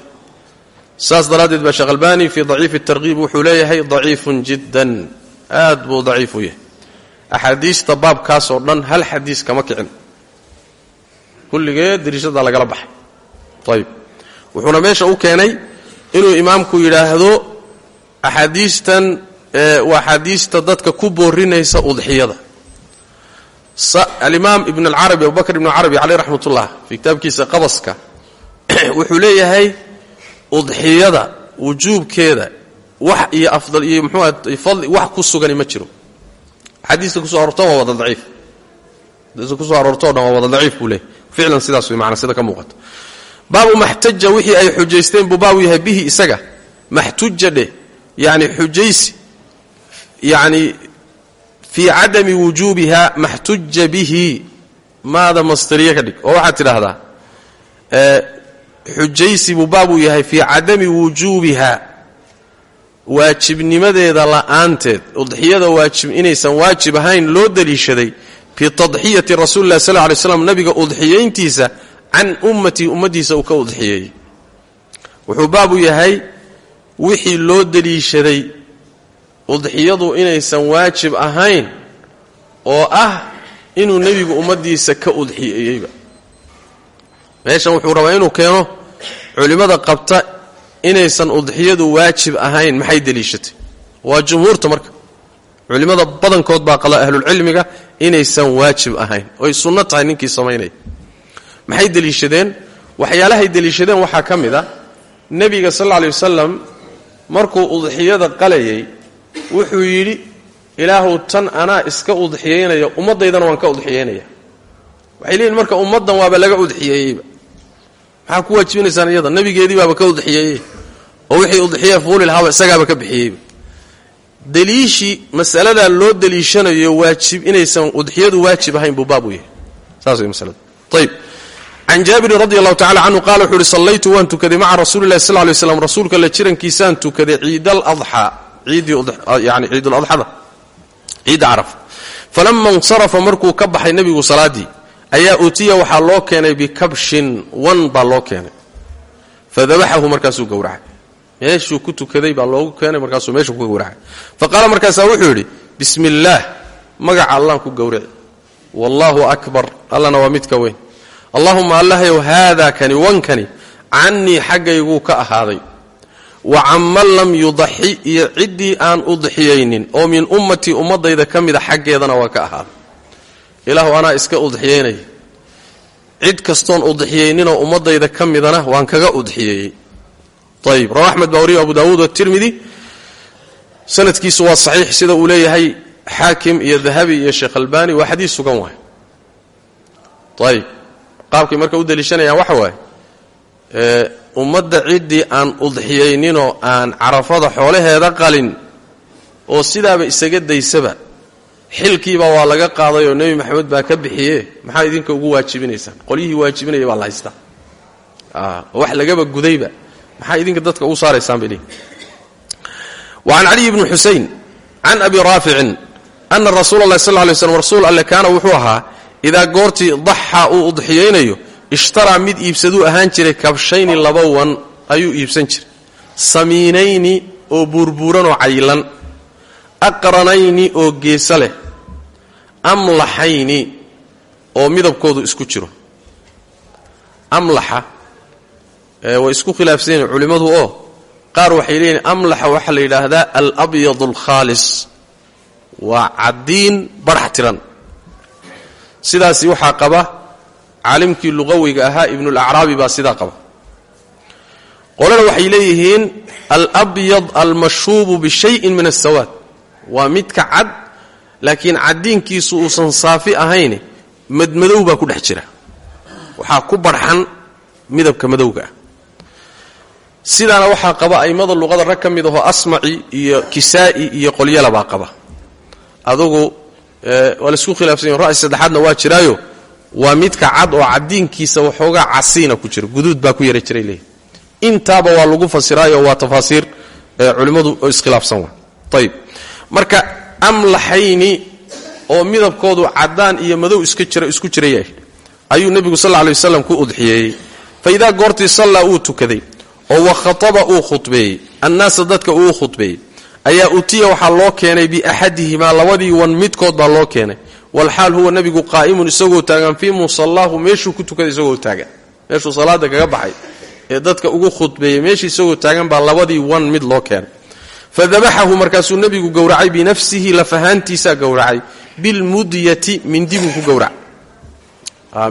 [SPEAKER 1] Saas daraaddeed baa sheekh albani fii daciifi tarkiib wuxuu leeyahay daciifun jiddan. Aad buu daciif yahay axaadiista baabkaas oo dhan hal xadiis kama kicin. Kulligeed dariishadaa lagala baxay. Ayib wuxuuna meesha u keenay inuu imaamku yidhaahdo axaadiistan waa axaadiista dadka ku boorinaysa udxiyada. Alimaam ibn alcarabi abubakr ibn alcarabi caleyh raxmat ullah fii kitaabkiisa qabaska wuxuu leeyahay udxiyada wujuubkeeda wax iyo afdal iyo mxuuah fadli wax ku sugani ma jiro xadiista ku soo aroorto waa wada daciif. Xadiista ku soo aroortoo dhan waa wada daciif buu ficlan sidaas way maana sida ka muuqato. Baabu maxtaja wixii ay xujaysteen buu yahay bihi isaga. Maxtuja yani xujaysi yani fii cadami wujuubiha maxtuja bihi. Maada masdariye ka oo waxaad tidhaahdaa xujaysi buu baabuu yahay fii cadami wujuubiha waajibnimadeeda la'aanteed udxiyada waajib inaysan waajib ahayn loo daliishaday fii tadxiyati rasuuli lah sal ly slam nabiga udxiyayntiisa can ummatii ummaddiisa uu ka udxiyeeyey wuxuu baabu yahay wixii loo daliishaday udxiyadu inaysan waajib ahayn oo ah inuu nebigu ummaddiisa ka udxiyeeyeyba meeshan wuxuu rabaa inuu keeno culimmada qabta inaysan udxiyadu waajib ahayn maxay deliishatay? Waa jumhuurta marka. Culimmada badankood baa qala ahlulcilmiga inaysan waajib ahayn. Oy sunno tahay ninkii samaynaya. Maxay deliishadeen? Waxyaalahay deliishadeen waxaa ka mid a nebiga sal alla lay wasalam markuu udxiyada qalayay wuxuu yidhi ilaahuw tan anaa iska udxiyaynaya ummaddaydana waan ka udxiyaynaya waxay leeyihiin marka ummaddan waaba laga udxiyeeyeyba maxaa ku waajibinaysaan iyada nabigeedii baaba ka udxiyeeyey oo wixii udxiya fuuli lahaaba isagaaba ka bixiyeyba daliishii masaladaa loo daliishanayo waajib inaysan udxiyadu waajib ahayn buu baab u yahay. Saas way masalada. Ayib can jaabirin radi allahu tacala canhu qala wuxuu uhi sallaytu waan tukaday maca rasuuli sal ly slam rasuulka la jirankiisaan tukaday ciidaladxaa ciidyani ciiduladxada ciidda caraf. Falama insarafa markuu ka baxay nebigu salaaddii ayaa utiya waxaa loo keenay bikabshin wan baa loo keenay. Fadabaxahu markaasuu gowracay. Meeshuu ku tukaday baa loogu keenay markaasuu meeshuu ku gowracay. Faqaala markaasaa wuxuu yidhi bismi illaah magaca allaan ku gowraci wallaahu akbar allana waa midka weyn. Allahuma allahyow haadaa kani wankani cannii xaggayguu ka ahaaday. Wa canman lam yudaxi iyo ciddii aan udxiyaynin oo min ummatii ummadayda ka mida xaggeedana waa ka ahaaday ilaahu anaa iska udxiyaynaya cid kastoon udxiyayninoo ummadayda ka midana waan kaga udxiyeeyey ayib rawa axmed baa wariyo abu daawuud watirmidi sanadkiisu waa saxiix sida uu leeyahay xaakim iyo dahabi iyo sheekh albani waa xadiis sugan waay. Ayib qaabkay marka u deliishanayaan waxa waaye ummadda ciddii aan udxiyayninoo aan carafada xoolaheeda qalin oo sidaaba isaga daysaba xilkiiba waa laga qaadayoo nebi maxamed baa ka bixiye maxaa idinka ugu waajibinaysaan qolyihii waajibinaya baa la haystaa. Wax lagaba gudayba. Maxaa idinka dadka ugu saaraysaan bay leeyihiin wa can caliy bni xusein can abi raaficin ana rasuula allahi sal lay slm rasuul alle kaana wuxuu ahaa idaa goortii daxaa uu udxiyaynayo ishtaraa mid iibsaduu ahaan jiray kabshayni laba wan ayuu iibsan jiray. Samiinayni oo buurbuuranoo caylan aqranayni oo geesa leh amlaxayni oo midabkoodu isku jiro. Amlaxa way isku khilaafsanyihin culimmadu oo qaar waxay leeyihiin amlaxa waxaa la yidhaahdaa alabyad alkhaalis waa caddiin badhax tiran. Sidaasi waxaa qaba caalimkii luqawiga ahaa ibnulacraabi baa sidaa qaba. Qolana waxay leeyihiin alabyad almashuubu bishayin min asawaad waa midka cad laakiin caddiinkiisu uusan saafi ahayn madmadow baa ku dhex jira. Waxaa ku barxan midabka madowga ah. Sidaana waxaa qaba a'immada luqada rag ka mid ahoo asmaci iyo kisaa'i iyo qolyalabaa qaba. Adugu waa la isku khilaafsan yahi ra'y saddexaadna waa jiraayo waa midka cad oo caddiinkiisa waxoogaa casiina ku jira guduud baa ku yara jiray leeyihi intaaba waa lagu fasiraayo waa tafaasiir culimmadu oo iskhilaafsan wa ayib marka amlaxayni oo midabkoodu caddaan iyo madow isku jira yahay ayuu nebigu sal alay waslam ku udxiyeeyey fa idaa goortii sallaa uu tukaday oo wa khataba uu khudbeeyey annaasa dadka uu khudbeeyey ayaa utiya waxaa loo keenay biaxadihimaa labadii wan midkood baa loo keenay. Walxaal huwa nebigu qaa'imun isagoo taagan fii musallaahu meeshuu ku tukaday isagoo taagan. Meeshuu salaada kaga baxay ee dadka ugu khudbeeyey meeshii isagoo taagan baa labadii wan mid loo keenay fadabaxahu markaasuu nebigu gowracay binafsihi lafahaantiisaa gowracay. Bilmudyati mindi buu ku gowracay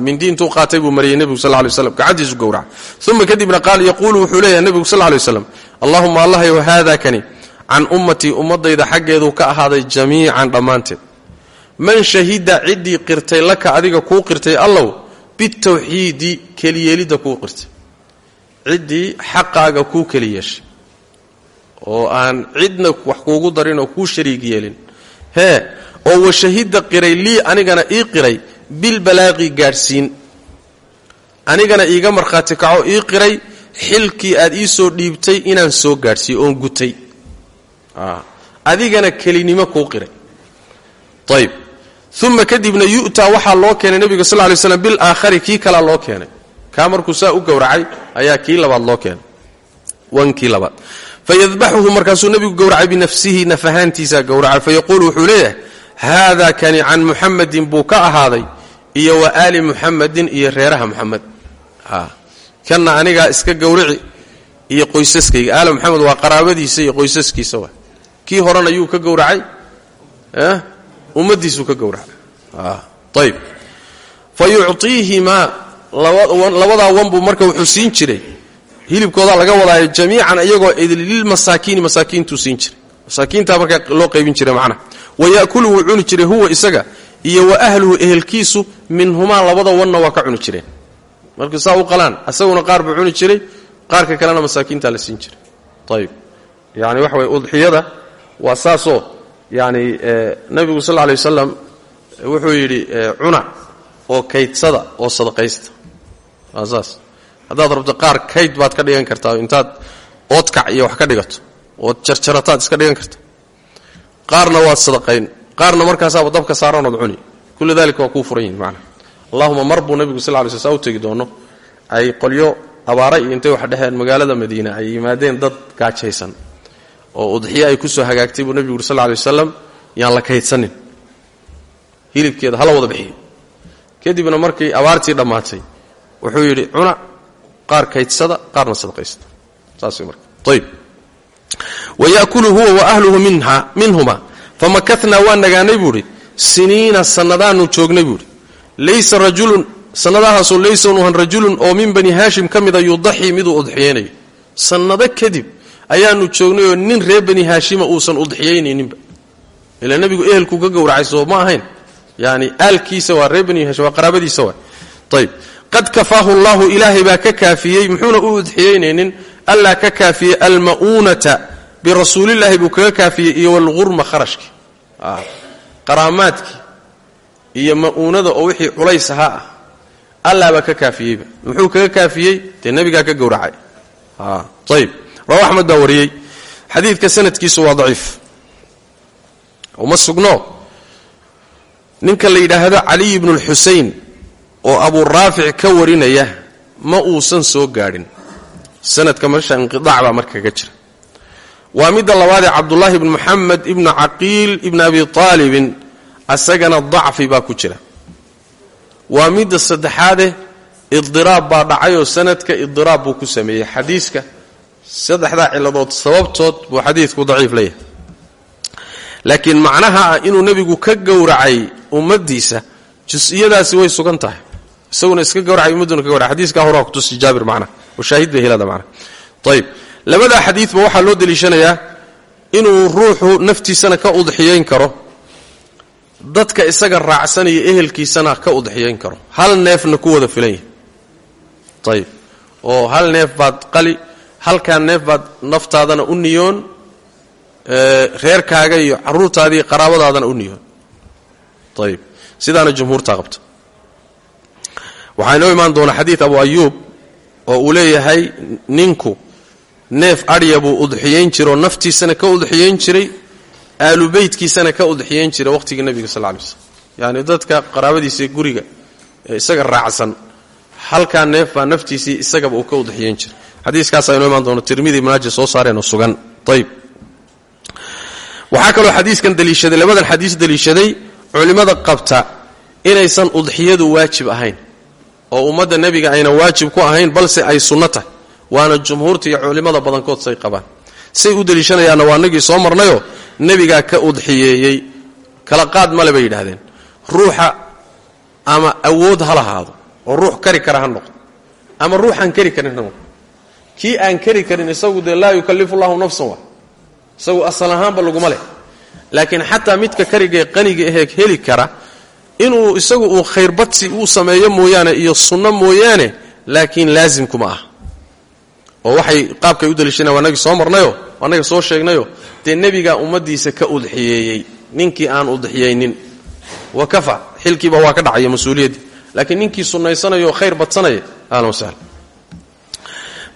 [SPEAKER 1] mindi intuu qaatay buu mariyey nebigu sal lay slam gacantiisu gowracay uma kadibna qaal yaquulu wuxuu leeyahay nebigu sal lay slam allahuma allahyow haada kani can ummatii ummadayda xaggeeduu ka ahaaday jamiican dhammaanteed. Man shahida ciddii qirtay laka adiga kuu qirtay allow bitawxiidi keliyeelidda kuu qirtay. Ciddii xaqaaga kuu keli oo aan cidna wax kuugu darin oo kuu shariig yeelin. Hee oo washahida qiray lii anigana ii qiray bilbalaaqi gaadhsiin. Anigana iiga markhaati kaco ii qiray xilkii aad ii soo dhiibtay inaan soo gaadhsiiyo oon gutay. Adigana kelinimo kuu qiray. Ayb uma kadibna yu'taa waxaa loo keenay nebiga sal ly slam bilaakhari kii kalaa loo keenay. Kaa markuu saa u gowracay ayaa kii labaad loo keenay. Wankii labaad fayadbaxuhu markaasuu nebigu gowracay binafsihi nafahaantiisaa gowracay fayaquulu wuxuu leeyahay haada kani can muxamadin buu ka ahaaday iyo wa aali muxamadin iyo reeraha muxamed kanna anigaa iska gowrici iyo qoysaskayga aali muxamed waa qaraabadiisa iyo qoysaskiisa wa kii horena yuu ka gowracay ummadiisuu ka gowracay ayb fa labadaa wan buu marka wuxuu siin jiray hilibkoodaa laga wadaayo jamiican iyagoo lilmasaakiini masaakiintuu siin jiray. Masaakiintaa markaa loo qaybin jiray macnaha. Waya'kulu wuu cuni jiray huwa isaga iyo wa ahluhu ehelkiisu minhumaa labada wanna waa ka cuni jireen. Markuu saa u qalaan asaguna qaar buu cuni jiray qaarka kalena masaakiintaa la siin jiray. Ayb yani waxa weye udxiyada waa saasoo yani nabigu sal lay wasalam wuxuu yidhi cuna oo kaydsada oo sadaqaysta. Waa saas haddaad rabto qaar kayd baad ka dhigan kartaa intaad oodkac iyo wax ka dhigato ood jarjarataad iska dhigan karta qaarna waad sadaqayn qaarna markaasaaba dabka saaranood cuni. Kullu dalika waa kuu furan macana allahuma mar buu nebigu sal lay sl u tegi doono ay qolyo abaara iyo intay wax dhexeen magaalada madiina ay yimaadeen dad gaajaysan oo udxiyo ay ku soo hagaagtay buu nebigu yuri sal lay wasalam yaan la kaydsanin. Hilibkeeda hala wada bixiyo kadibna markii abaartii dhammaatay wuxuu yidhi cuna qaar kaydsada qaarna sadaqaysta. Saas marka. Ayb waya'kulu huwa wa ahluhu minhuma. Famakathnaa waa nagaanay buuhi siniina sannadaanu joognay buuhi laysa rajulun sannadahaasoo laysa unuhan rajulun oo min bani haashim ka mida yudaxii miduu udxiyaynayo sannado kadib ayaanu joognay oo nin reer bani haashima uusan udxiyaynayninba ilaa nebigu ehelkuu ka gowracay soo ma ahayn. Yani aalkiisa waa reer bani haashim waa qaraabadiisa waa. Ayb qad kafaahu llahu ilaahay baa ka kaafiyey muxuuna u udxiyaynaynin allaa ka kaafiyey alma'uunata birasuulillaahi buu kaga kaafiyey iyo walqurma kharashkii qaraamaadkii iyo ma'uunada oo wixii culays ahaa ah allah baa ka kaafiyeyba. Muxuu kaga kaafiyey? Dee nebigaa ka gowracay. Ayb rawa axmed baa wariyey. Xadiidka sanadkiisu waa daciif. Uma sugno ninka la yidhaahdo caliy bnu lxusein oo abuu raafic ka warinaya ma uusan soo gaadhin. Sanadka meesha inqidaac baa marka kaga jira. Waa midda labaadee cabdullaahi ibnu moxamed ibnu caqiil ibni abi aalibin asagana dacfi baa ku jira. Waa midda saddexaade idiraab baa dhacayoo sanadka idiraab buu ku sameeyey. Xadiiska saddexdaa ciladood sababtood buu xadiidku daciif leeyahay. Laakiin macnaha ah inuu nebigu ka gowracay ummaddiisa jus-iyadaasi way sugan tahay isaguna iska gawracay ummadduna ka gawracay xadiiskaa horaa kutusi jaabir macnaha oo shaahid bay helada macnaha ayib labadaa xadiidba waxaa loo deliishanayaa inuu ruuxu naftiisana ka udxiyayn karo. Dadka isaga raacsanaya ehelkiisana ka udxiyayn karo. Hal neefna ku wada filan yahay. Oo hal neef baad qali halkaa neef baad naftaadana u niyoon reerkaaga iyo caruurtaadii qaraabadaadana u niyoon. Ayib sidaana jumhuurtaa qabta waxaa inoo imaan doonaa xadiid abu ayuub oo uu leeyahay ninku neef adhya buu udxiyayn jira oo naftiisana ka udxiyayn jiray aalu beytkiisana ka udxiyayn jiray waqhtigii nebiga sal lay slm yacni dadka qaraabadiisa guriga ee isaga raacsan halkaa neef baa naftiisii isagaba uu ka udxiyayn jiray. Xadiiskaasaa inoo imaan doona tirmidi ibnaaja soo saareen oo sugan. Ayb waxaa kaloo xadiiskan daliishaday labadan xadiis daliishaday culimmada qabta inaysan udxiyadu waajib ahayn oo ummadda nebiga ayna waajib ku ahayn balse ay sunno tahay. Waana jumhuurta iyo culimmada badankood say qabaan. Say u daliishanayaanna waa nagii soo marnayoo nebigaa ka udxiyeeyey. Kala qaad male bay yidhaahdeen. Ruuxa ama awood ha lahaado oo ruux kari kara ha noqdo. Ama ruux aan kari karin ha noqdo. Kii aan kari karin isagu dee laa yukallifu llahu nafsan wa isagu asal ahaanba laguma leh. Laakiin xataa midka karigae qaniga ahee heli kara inuu isagu uu khayrbadsi uu sameeyo mooyaane iyo sunno mooyaane laakiin laasimkuma ah oo waxay qaabkay u daliishana waa nagii soo marnayo? Waa naga soo sheegnayo? Dee nebigaa ummaddiisa ka udxiyeeyey ninkii aan udxiyaynin wa kafa. Xilkiiba waa ka dhacaya mas'uuliyaddii laakiin ninkii sunnaysanayo khayr badsanaya ahlan wasahla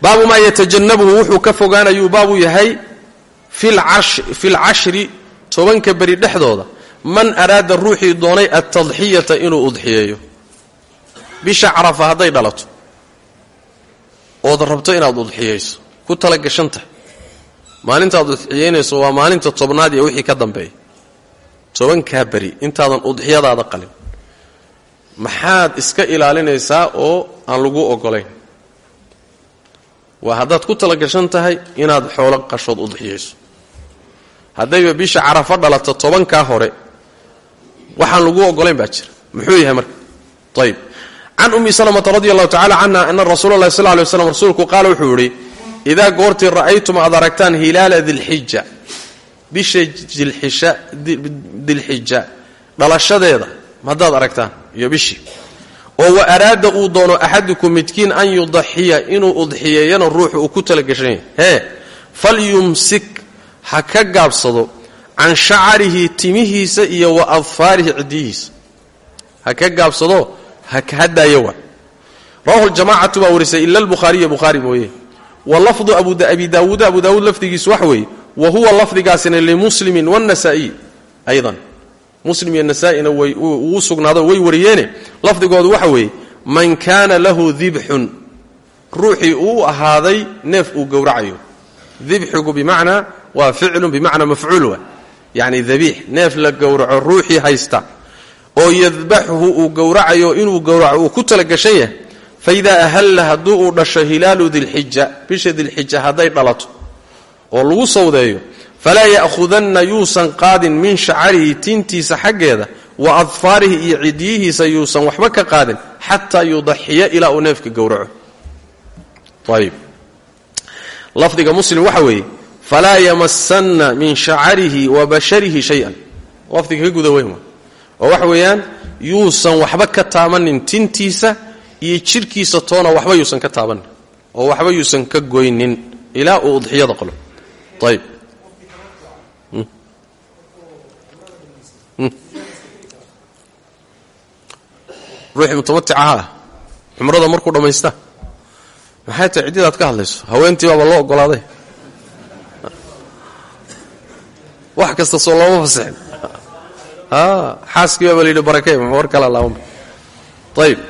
[SPEAKER 1] baabu maa yatajanabuhu wuxuu ka fogaanayuu baabu yahay fi lcashri tobanka beri dhexdooda man araada ruuxii doonay altadxiyata inuu udxiyeeyo bisha carafa hadday dhalato ood rabto inaad udxiyayso ku talagashan tahay maalintaad udxiyaynayso waa maalinta tobnaad iyo wixii ka dambeeya tobankaa beri intaadan udxiyadaada qalin. Maxaad iska ilaalinaysaa oo aan lagu ogolayn waa haddaad ku talagashan tahay inaad xoolo qashood udxiyayso haddayba bisha carafo dhalato tobankaa hore waxaan lagu ogolayn baa jira. Muxuu yahay marka? Ayb can ummi salmata radi allahu tacala canha ana rasuula allahi sal lay waslam rasuulku qaala wuxuu yidhi idaa goortii ra'aytum aad aragtaan hilaala dilxija bisha dilxija dhalashadeeda haddaad aragtaan iyo bishii oo wa araada uu doono axadukum midkiin an yudaxiya inuu udxiyeeyana ruuxu uu ku talagashan yahay hee falyumsik ha ka gaabsado can shacarihi timihiisa iyo wa adfaarihi cidiyihiisa ha ka gaabsado ha daayo waa rawahu ljamacatu baa warisay ila albukhaariya bukhaari mooye wa lafdu abi daawuud abu daawuud lafdigiisu wax weeye wa huwa lafdigaasina limuslimin wاnasaa'iy aydan muslim iyo nasaa-ina way uu sugnaado way wariyeene lafdigoodu waxa weeye man kaana lahu dibxun ruuxii uu ahaaday neef uu gowracayo dibxigu bimacnaa waa ficlun bimacnaa mafcuul wa yacni dabiix neef la gowraco ruuxii haysta oo yadbaxuhu uu gowracayo inuu gowraco uu ku talagashan yahay faidaa ahalla hadduu uu dhasho hilaalu dilxija bisha dilxija hadday dhalato oo lagu sawdeeyo falaa ya'khudanna yuusan qaadin min shacarihi tintiisa xaggeeda wa adfaarihi iyo cidyihiisa yuusan waxba ka qaadin xataa yudaxiya ilaa uu neefka gowraco. Ayb lafdiga muslim waxa weeye falaa yamasanna min shacarihi wa basharihi shay-an lafdiga ka guda weyn oo waxa weeyaan yuusan waxba ka taabanin tintiisa iyo jidhkiisa toona waxba yuusan ka taabanin oo waxba yuusan ka goynin ilaa uu udxiyada qolo ayb ruuxii mutamaticaha ah cumrada markuu dhammaysta maxay tahay ciddadaad ka hadlayso haweentii baaba loo ogolaaday wax kasta soo looma fasixin xaaskii baaba layidhi barakey war kala laabanba ayib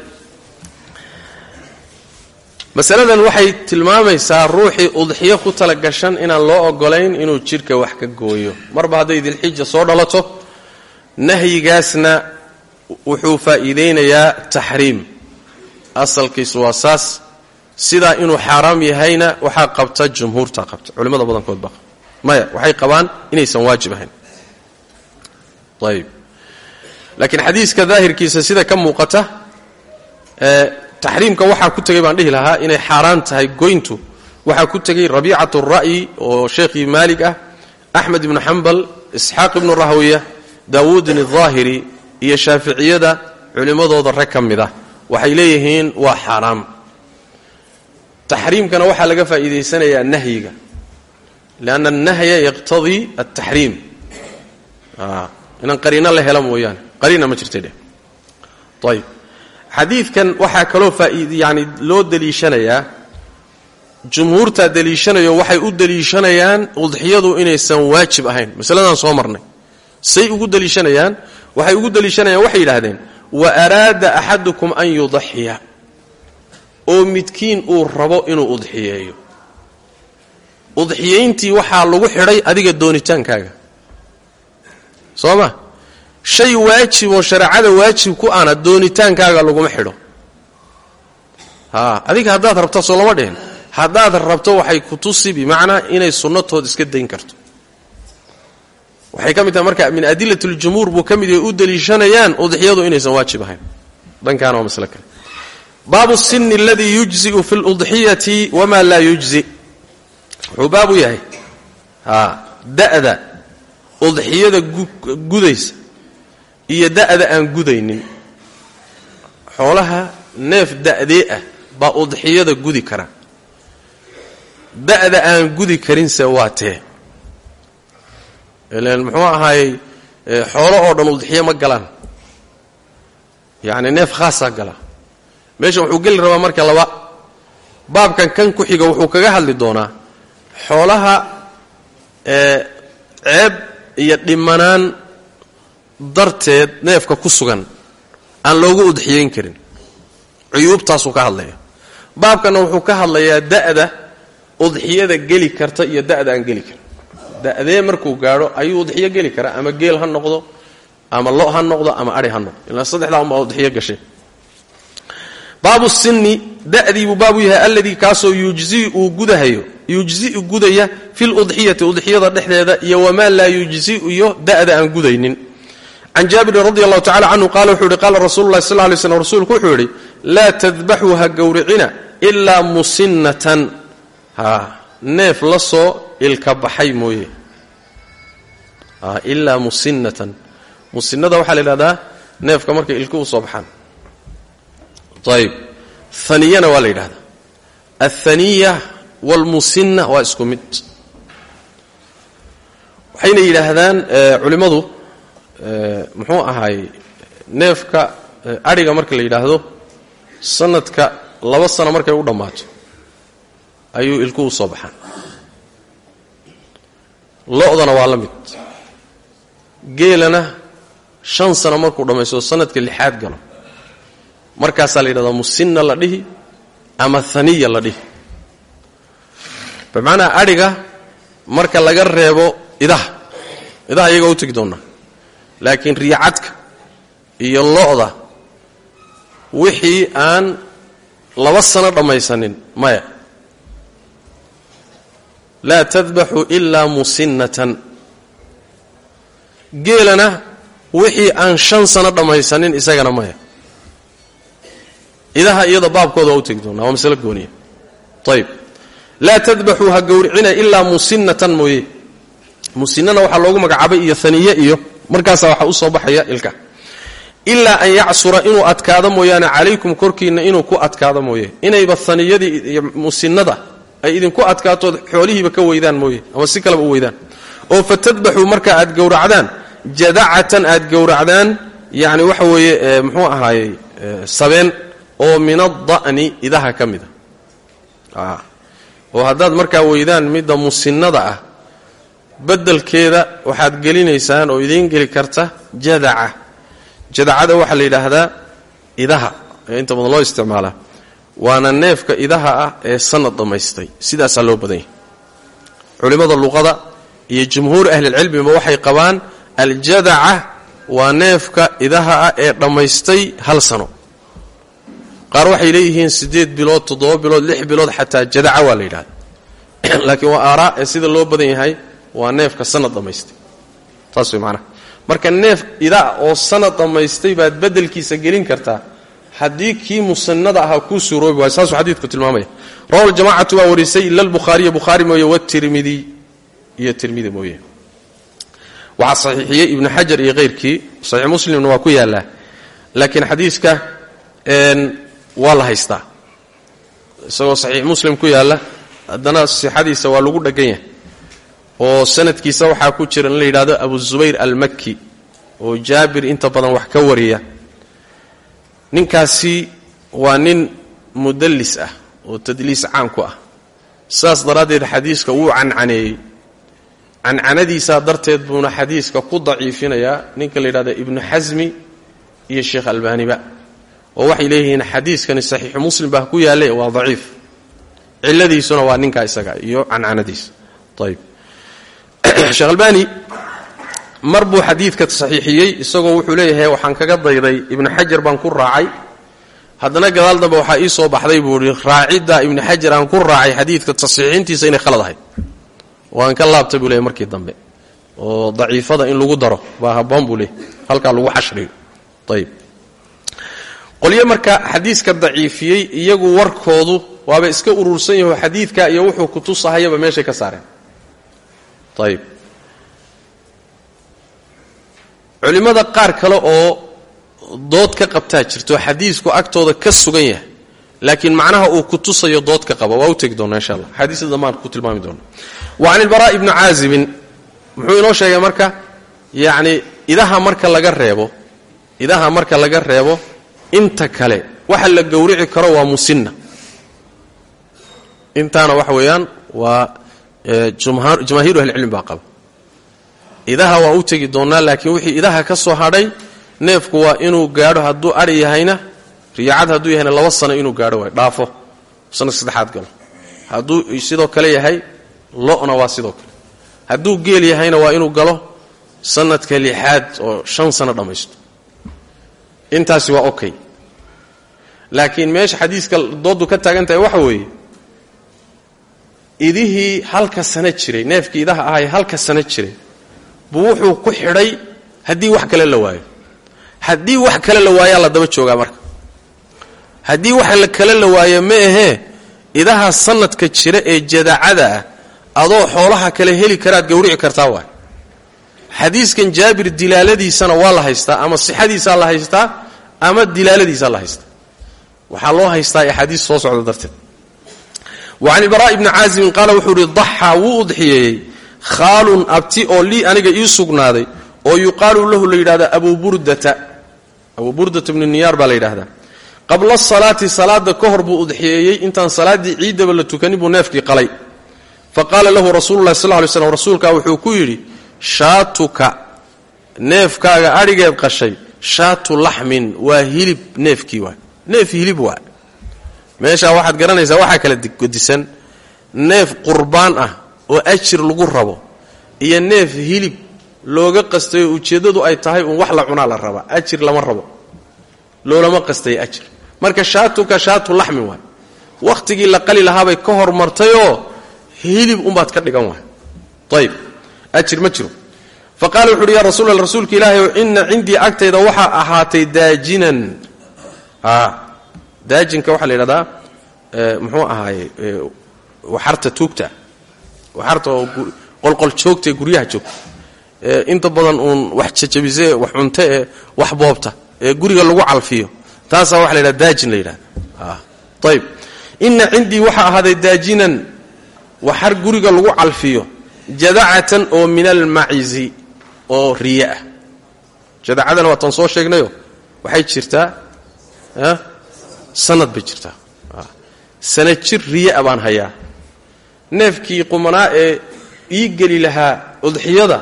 [SPEAKER 1] masaladan waxay tilmaamaysaa ruuxii udxiyo ku tala gashan inaan loo ogolayn inuu jidhka wax ka gooyo. Marba hadday dilxija soo dhalato nahyigaasna wuxuu faa'iidaynayaa taxriim. Asalkiisu waa saas. Sidaa inuu xaaraam yahayna waxaa qabta jumhuurta qabta. Culimmada badankood baa maya waxay qabaan inaysan waajib ahayn. Ayib. Laakiin xadiiska daahirkiisa sida ka muuqata taxriimka waxaa ku tegay baan dhihi lahaa inay xaaraan tahay goyntu. Waxaa ku tegay rabiicat ra'yi oo sheekhii maalig ah axmed ibnu xambal isxaaq ibnu rahwiya daawuudin aahiri iyo shaaficiyada culimmadooda rag ka mid ah. Waxay leeyihiin waa xaaraam. Taxriimkana waxaa laga faa'iidaysanayaa nahyiga lianna annahya yaqtadii altaxriim inaan qariino la helo mooyaane qariina ma jirtay dheh ayib xadiidkan waxaa kaloo yani loo deliishanayaa jumhuurtaa deliishanayo waxay u deliishanayaan udxiyadu inaysan waajib ahayn masaladan soo marnay say ugu deliishanayaan waxay ugu deliishanayaan waxay yidhaahdeen wa araada axadukum an yudaxiya oo midkiin uu rabo inuu udxiyeeyo udxiyayntii waxaa lagu xidhay adiga doonitaankaaga. Soo ma shay waajib oo shareecada waajib ku ana doonitaankaaga laguma xidho. Haa adiga haddaad rabto soo lama dhihin. Haddaad rabto waxay ku tusi bimacnaa inay sunnatood iska dayn karto. Waxay ka mid tahay marka min adilat ljumhuur buu ka mid yahay u deliishanayaan udxiyadu inaysan waajib ahayn. Dhankaana waa masle kale. Baabu sini aladii yujziu fi ludxiyati wama laa yujzi wuxuu baabu yahay da'da udxiyada gudaysa iyo da'da aan gudaynin. Xoolaha neef da'dee ah baa udxiyada gudi kara. Da'da aan gudi karinse waa tee. Ilan muxuu ahaayey xoolo oo dhan udxiyo ma galaan. Yacni neef khaasaa gala. Meeshan wuxuu geli rabaa marka laba. Baabkan kan ku xiga wuxuu kaga hadli doonaa xoolaha ceeb iyo dhimanaan darteed neefka ku sugan aan loogu udxiyeyn karin. Cuyuubtaasuu ka hadlaya. Baabkanna wuxuu ka hadlayaa da'da udxiyada geli karta iyo da'da aan geli karin. Da'dee markuu gaadho ayuu udxiyo geli karaa ama geel ha noqdo ama lo ha noqdo ama ari ha noqdo. Ilaa saddexdaa unbaa udxiyo gashay. Baabu sinni da'diibuu baabu yahay alladii kaasoo yujzi uu gudahayo yujziu gudaya fi ludxiyati udxiyada dhexdeeda iyo wamaa laa yujziu iyo da'da aan gudaynin. Can jaabirin radi allahu tacala canhu qaala wuxuu yihi qaala rasuulu lahi sal lay slm rasuulku wuxuu yidhi laa tadbaxuu ha gowricina ilaa musinnatan. Neef la soo ilka baxay mooye. Ilaa musinnatan. Musinnada waxaa la yidhahdaa neefka markay ilka u soo baxaan. Ayb haniyana waa waalmusinna waa isku mid. waxayna yidhaahdaan culimmadu muxuu ahaay neefka adhiga marka la yidhaahdo sanadka laba sano markay u dhammaato ayuu ilku u soo baxaan. lo-dana waa la mid. geelana shan sano markuu dhammaysto sanadka lixaad galo. markaasaa la yidhahdaa musinna la dhihi ama haniya la dhihi bimacnaa adhiga marka laga reebo idaha. Idaha iyagaa u tegi doonaa laakiin riyacadka iyo lo-da wixii aan laba sano dhammaysanin maya. Laa tadbaxu ilaa musinnatan. Geelana wixii aan shan sano dhammaysanin isagana maya. Idaha iyada baabkooda waa u tegi doonaa waa masalo gooniya. Ayb laa tadbaxuu ha gowricina ilaa musinnatan mooye. Musinnana waxaa loogu magacaabay iyo haniye iyo markaasaa waxaa u soo baxaya ilka. Ilaa an yacsura inuu adkaado mooyaane calaykum korkiinna inuu ku adkaado mooye. Inayba haniyadii iyo musinnada ay idinku adkaatood xoolihiiba ka weydaan mooye ama si kaleba u weydaan. Oo fatadbaxuu marka aad gowracdaan jadacatan aad gowracdaan yacni waxa weeye muxuu ahaayey sabeen oo min ada'ni idaha ka mida oo haddaad markaa weydaan midda musinnada ah beddelkeeda waxaad gelinaysaan oo idiin geli karta jadaca. Jadacada waxaa la yidhaahdaa idaha ee inta badan loo isticmaalaa. Waana neefka idaha ah ee sanad dhammaystay sidaasaa loo badan yahay. Culimmada luqada iyo jumhuur ahlilcilmiba waxay qabaan aljadaca waa neefka idaha ah ee dhammaystay hal sano qaar waxay leeyihiin siddeed bilood toddoba bilood lix bilood xataa jadaca waa la laakiin waa aaraa sida loo badan yahay waa neefka sanad dhammaystay taas way macnaha. Marka neef ida oo sanad dhammaystay baad beddelkiisa gelin kartaa haddii kii musanada ahaa kuu suuroobi waayo saasuu xadiidku tilmaamaya. Rawahu ljamacatu baa warisay ila albukhaariya bukhaari mooye watirmidi iyo tirmidi mooye. Waxaa saxiixiyey ibnu xajar iyo keyrkii saxiix muslimna waa ku yaallaa. Laakiin xadiiska waa la haystaa. Isagoo saxiix muslim ku yaalla haddana sixadiisa waa lagu dheggan yahay. Oo sanadkiisa waxaa ku jira in la yidhahdo abu zubayr almakki oo jaabir inta badan wax ka wariya. Ninkaasi waa nin mudallis ah oo tadliis caan ku ah. Saas daraaddeed xadiiska wuu cancaneeyey. Cancanadiisaa darteed buuna xadiiska ku daciifinayaa ninka la yidhahdo ibnu xasmi iyo sheekh albaaniba oo waxay leeyihiin xadiiskani saxiixu muslim baa ku yaalle waa daciif. Ciladiisuna waa ninkaa isaga iyo cancanadiisa ayb sheekh albani mar buu xadiidka isagoo wuxuu leeyahay waxaan kaga dayday ibnu xajar baan ku raacay. Haddana gadaal dambe waxaa ii soo baxday buu ihi raacidda ibnu xajar aan ku raacay xadiidka tasxiixintiisa inay khalad ahayd. Waan ka laabtay buu markii dambe oo daciifada in lagu daro baa habboon buu leeyahy lagu xashriyo. Ayib qolyo marka xadiiska daciifiyey iyagu warkoodu waaba iska urursan yaho xadiidka iyo wuxuu kutusahayaba meeshay ka saareen. Ayib culimmada qaar kale oo dood ka qabtaa jirto xadiisku agtooda ka sugan yahay laakiin macnaha uu kutusayo dood ka qaba waa u tegi doona insha allah. Xadiisda dambaan ku tilmaami doona wa can ilbaraa ibni caazibin muxuu inoo sheegay marka yacni idaha marka laga reebo idaha marka laga reebo inta kale waxa la gowrici karo waa musinna. Intaana waxa weeyaan waa jamaahiiru ahlicilmi baa qaba. Idaha waa u tegi doonnaa laakiin wixii idaha ka soo hadhay neefku waa inuu gaadho hadduu adhi yahayna riyacad hadduu yahayna laba sano inuu gaadho waay dhaafo. Sanadka saddexaad galo hadduu sidoo kale yahay lo'na waa sidoo kale. Hadduu geel yahayna waa inuu galo sanadka lixaad oo shan sano dhammaysto intaasi waa okay. Laakiin meesha xadiiska dooddu ka taagan tahay waxa weeye idihii halka sano jiray neefkii idaha ahay halka sano jiray buu wuxuu ku xidhay haddii wax kale la waayo. Haddii wax kale la waayaa la daba joogaa marka. Haddii wax kale la waayo ma ahee idaha sanadka jira ee jadaacada ah adoo xoolaha kale heli karaad gowrici kartaa waay xadiiskan jaabir dilaaladiisana waa la haystaa ama sixadiisaa la haystaa ama dilaaladiisaa la haystaa. Waxaa loo haystaa axaadiis soo socda darteed. Wa can ilbaraa ibni caazibin qaala wuxuu ihi daxaa wuu udxiyeeyey abti oo lii aniga ii sugnaaday oo yuqaalu lahu la abu burdata. Abu burdata bnu niyaar baa la qabla salaati salaada ka hor buu udxiyeeyey intaan salaaddii ciiddaba la tukanin buu neefkii qalay. Fa qaala lahu rasuululahi sal ly rasuulkaa wuxuu ku yidhi shaatuka neefkaaga adhigeed qashay shaatu laxmin waa hilib neefkii waay. Neef hilib waa meeshaa waxaad garanaysaa waxaa kala godisan neef qurbaan ah oo ajir lagu rabo iyo neef hilib looga qastayo ujeeddadu ay tahay uun wax la cunaa la rabaa ajir lama rabo loolama qastayo ajir. Marka shaatuka shaatu laxmin waay. Wakhtigii la qali lahaabay ka hormartayoo hilib unbaad ka dhigan waay. Ayib ajir ma jiro. Fa qaala wuxu uhi ya rasuul rasuulka ilaahay ina cindii agtayda waxaa ahaatay daajinan. Daajinka waxaa la yidhahdaa muxuu ahaaye waxarta tuugta waxarta oo qolqol joogta guryaha joogta inta badan uun wax jajabise wax cunto ee wax boobta ee guriga lagu calfiyo. Taasaa waxa la yidhahda daajin la yidhahda ayib ina cindii waxaa ahaaday daajinan waxar guriga lagu calfiyo jadacatan oo min almacizi oo riye ah. Jadacadana waa tan soo sheegnayo. Waxay jirtaa sanad bay jirtaa. Sana jir riyaa baan hayaa. Neefkii qumanaa ee ii geli lahaa udxiyada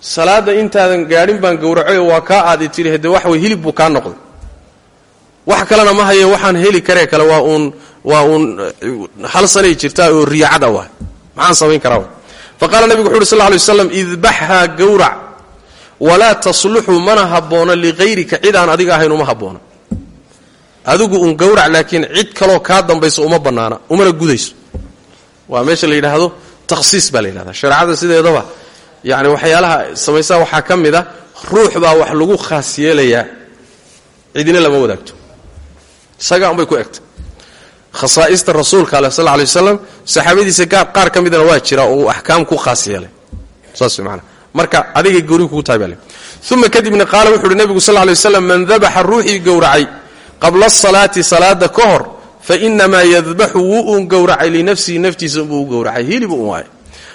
[SPEAKER 1] salaadda intaadan gaadhin baan gowracoyo waa kaa aadi tiri hade wax way hilib buu kaa noqday. Wax kalena ma haye waxaan heli karee kale waa uun waa uun hal sanay jirtaa oo riyacada waay maxaan samayn karaa fa qaala nebigu wuxu uhi sal ly waslam idbaxhaa gowrac walaa tasluxu mana habboona lihayrika cid aan adiga ahayn uma habboona adigu un gowrac laakiin cid kaloo kaa dambayso uma bannaana umana gudayso. Waa meesha la yidhaahdo takhsiis baa la yidhahda shareecada sideedaba yacni waxyaalaha samaysaa waxaa ka mid a ruux baa wax lagu khaas yeelayaa. Cidina lama wadaagto. Isaga unbay ku egtay khasaa'ista rasuulka ale sal lay waslam saxaabadiisa qaar ka midana waa jira oo uu axkaam ku khaas yeelay. Saas maanaa marka adigay gowrigu kugu tahay uma kadibna qaala wuxu uhi nebigu sal lay waslam man dabaxa ruuxii gowracay qabla asalaati salaada ka hor fa inamaa yadbaxu wuu uun gowracay linafsihi naftiisa unbuu u gowracay. Hilib un waay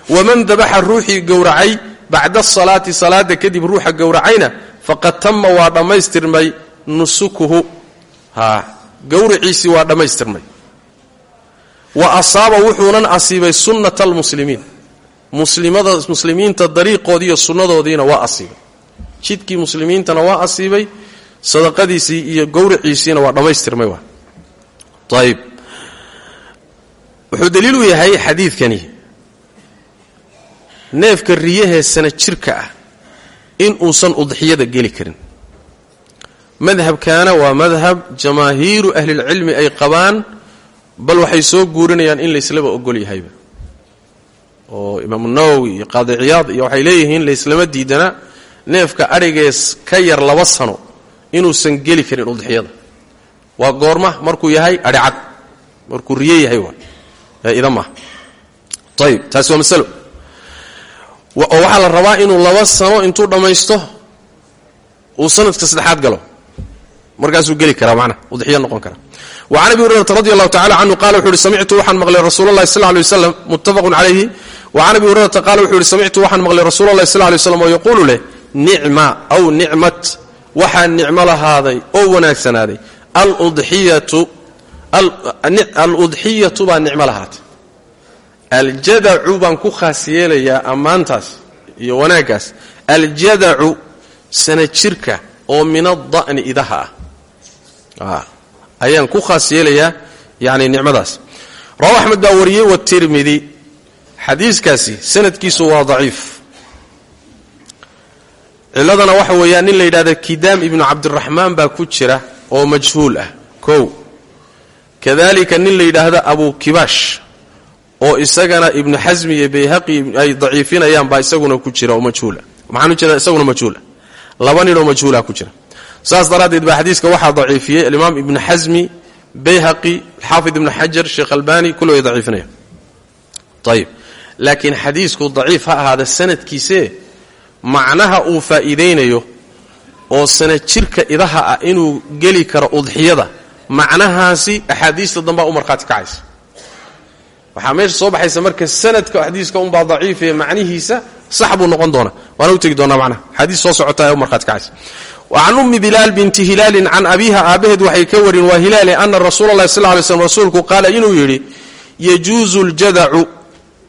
[SPEAKER 1] waman dabaxa ruuxii gowracay bacda asalaati salaada kadib ruuxa gowracayna faqad tama waa dhammaystirmay nusukuhu. Ha gowriciisii waa dhammaystirmay wa asaaba wuxuunan asiibay sunnata almuslimiin. Muslimiinta dariiqoodiiyo sunnadoodiina waa asiibay. Jidkii muslimiintana waa asiibay sadaqadiisii iyo gowriciisiina waa dhammaystirmay ayib wuxuu u yahay xadiidkani. Neefka riyahee sana jirka ah in uusan udxiyada geli karin. Madhabkaana waa madhab jamaahiiru ahlilcilmi ay qabaan bal waxay soo guurinayaan in layslaba ogol yahayba. Oo imaamu nawowi iyo qaadi ciyaad iyo waxay leeyihiin layslama diidana neefka adhigees ka yar laba sano inuusan geli karin udxiyada. Waa goorma markuu yahay adhicad markuu riye yahay waa. Ida maaha ayib taasi waa masalo. Oo waxaa la rabaa inuu laba sano intuu dhammaysto uu sanadka saddexaad galo markaasuu geli karaa manaa udxiyo noqon karaa. Wa can abi hurayrata radi allahu tacala canhu qala wuxu uhi samictu waxaan maqlay rasuul sal lay waslam muttafaqun calayhi. Wa can abi hurayrata qala wuxuu yihi samictu waxaan maqlay rasuul sal lay slam oo yaquulu leh nicma aw nicmat waxaa nicmo lahaaday oo wanaagsanaaday aludxiyatu baa nicmo lahaatay. Aljadacu baan ku khaas yeelayaa ammaantaas iyo wanaaggaas. Aljadacu sana jirka oo min ada'ni idaha ah ayaan ku khaas yeelayaa yani nicmadaas. Rawa axmed baa wariyey watirmidi xadiiskaasi sanadkiisu waa daciif. Ciladana waxa weeyaan nin la yidhahda kidaam ibnu cabdiraxmaan baa ku jira oo majhuul ah kow. Kadalika nin la yidhaahdo abu kibaash oo isagana ibnu xasmi iyo bayhaqi ay daciifinayaan baa isaguna ku jira oo majhuula maxaan u jeedaa isaguna majhuula laba ninoo majhuula ku jira saas daraaddeed baa xadiiska waxaa daciifiyey alimaam ibnu xasmi bayhaqi xaafid ibnu xajar sheekh albani kulli way daciifinayaan ayib laakiin xadiisku daciif ha ahaada sanadkiisee macnaha uu faa'iidaynayo oo sana jirka idaha ah inuu geli karo udxiyada macnahaasi axaadiista dambaa u markhaati kacaysa. Waxaa meesha soo baxaysa marka sanadka xadiiska unbaa daciifee macnihiisa sax buu noqon doonaa. Waana u tegi doonaa macnaha. Xadiis soo socota ee u markhaati kacaysa wacan ummi bilaal binti hilaalin can abiiha aabbaheed waxay ka warin waa hilaale ana rasuula allahi sal lay slm rasuulku qaala inuu yidhi yajuusu ljadacu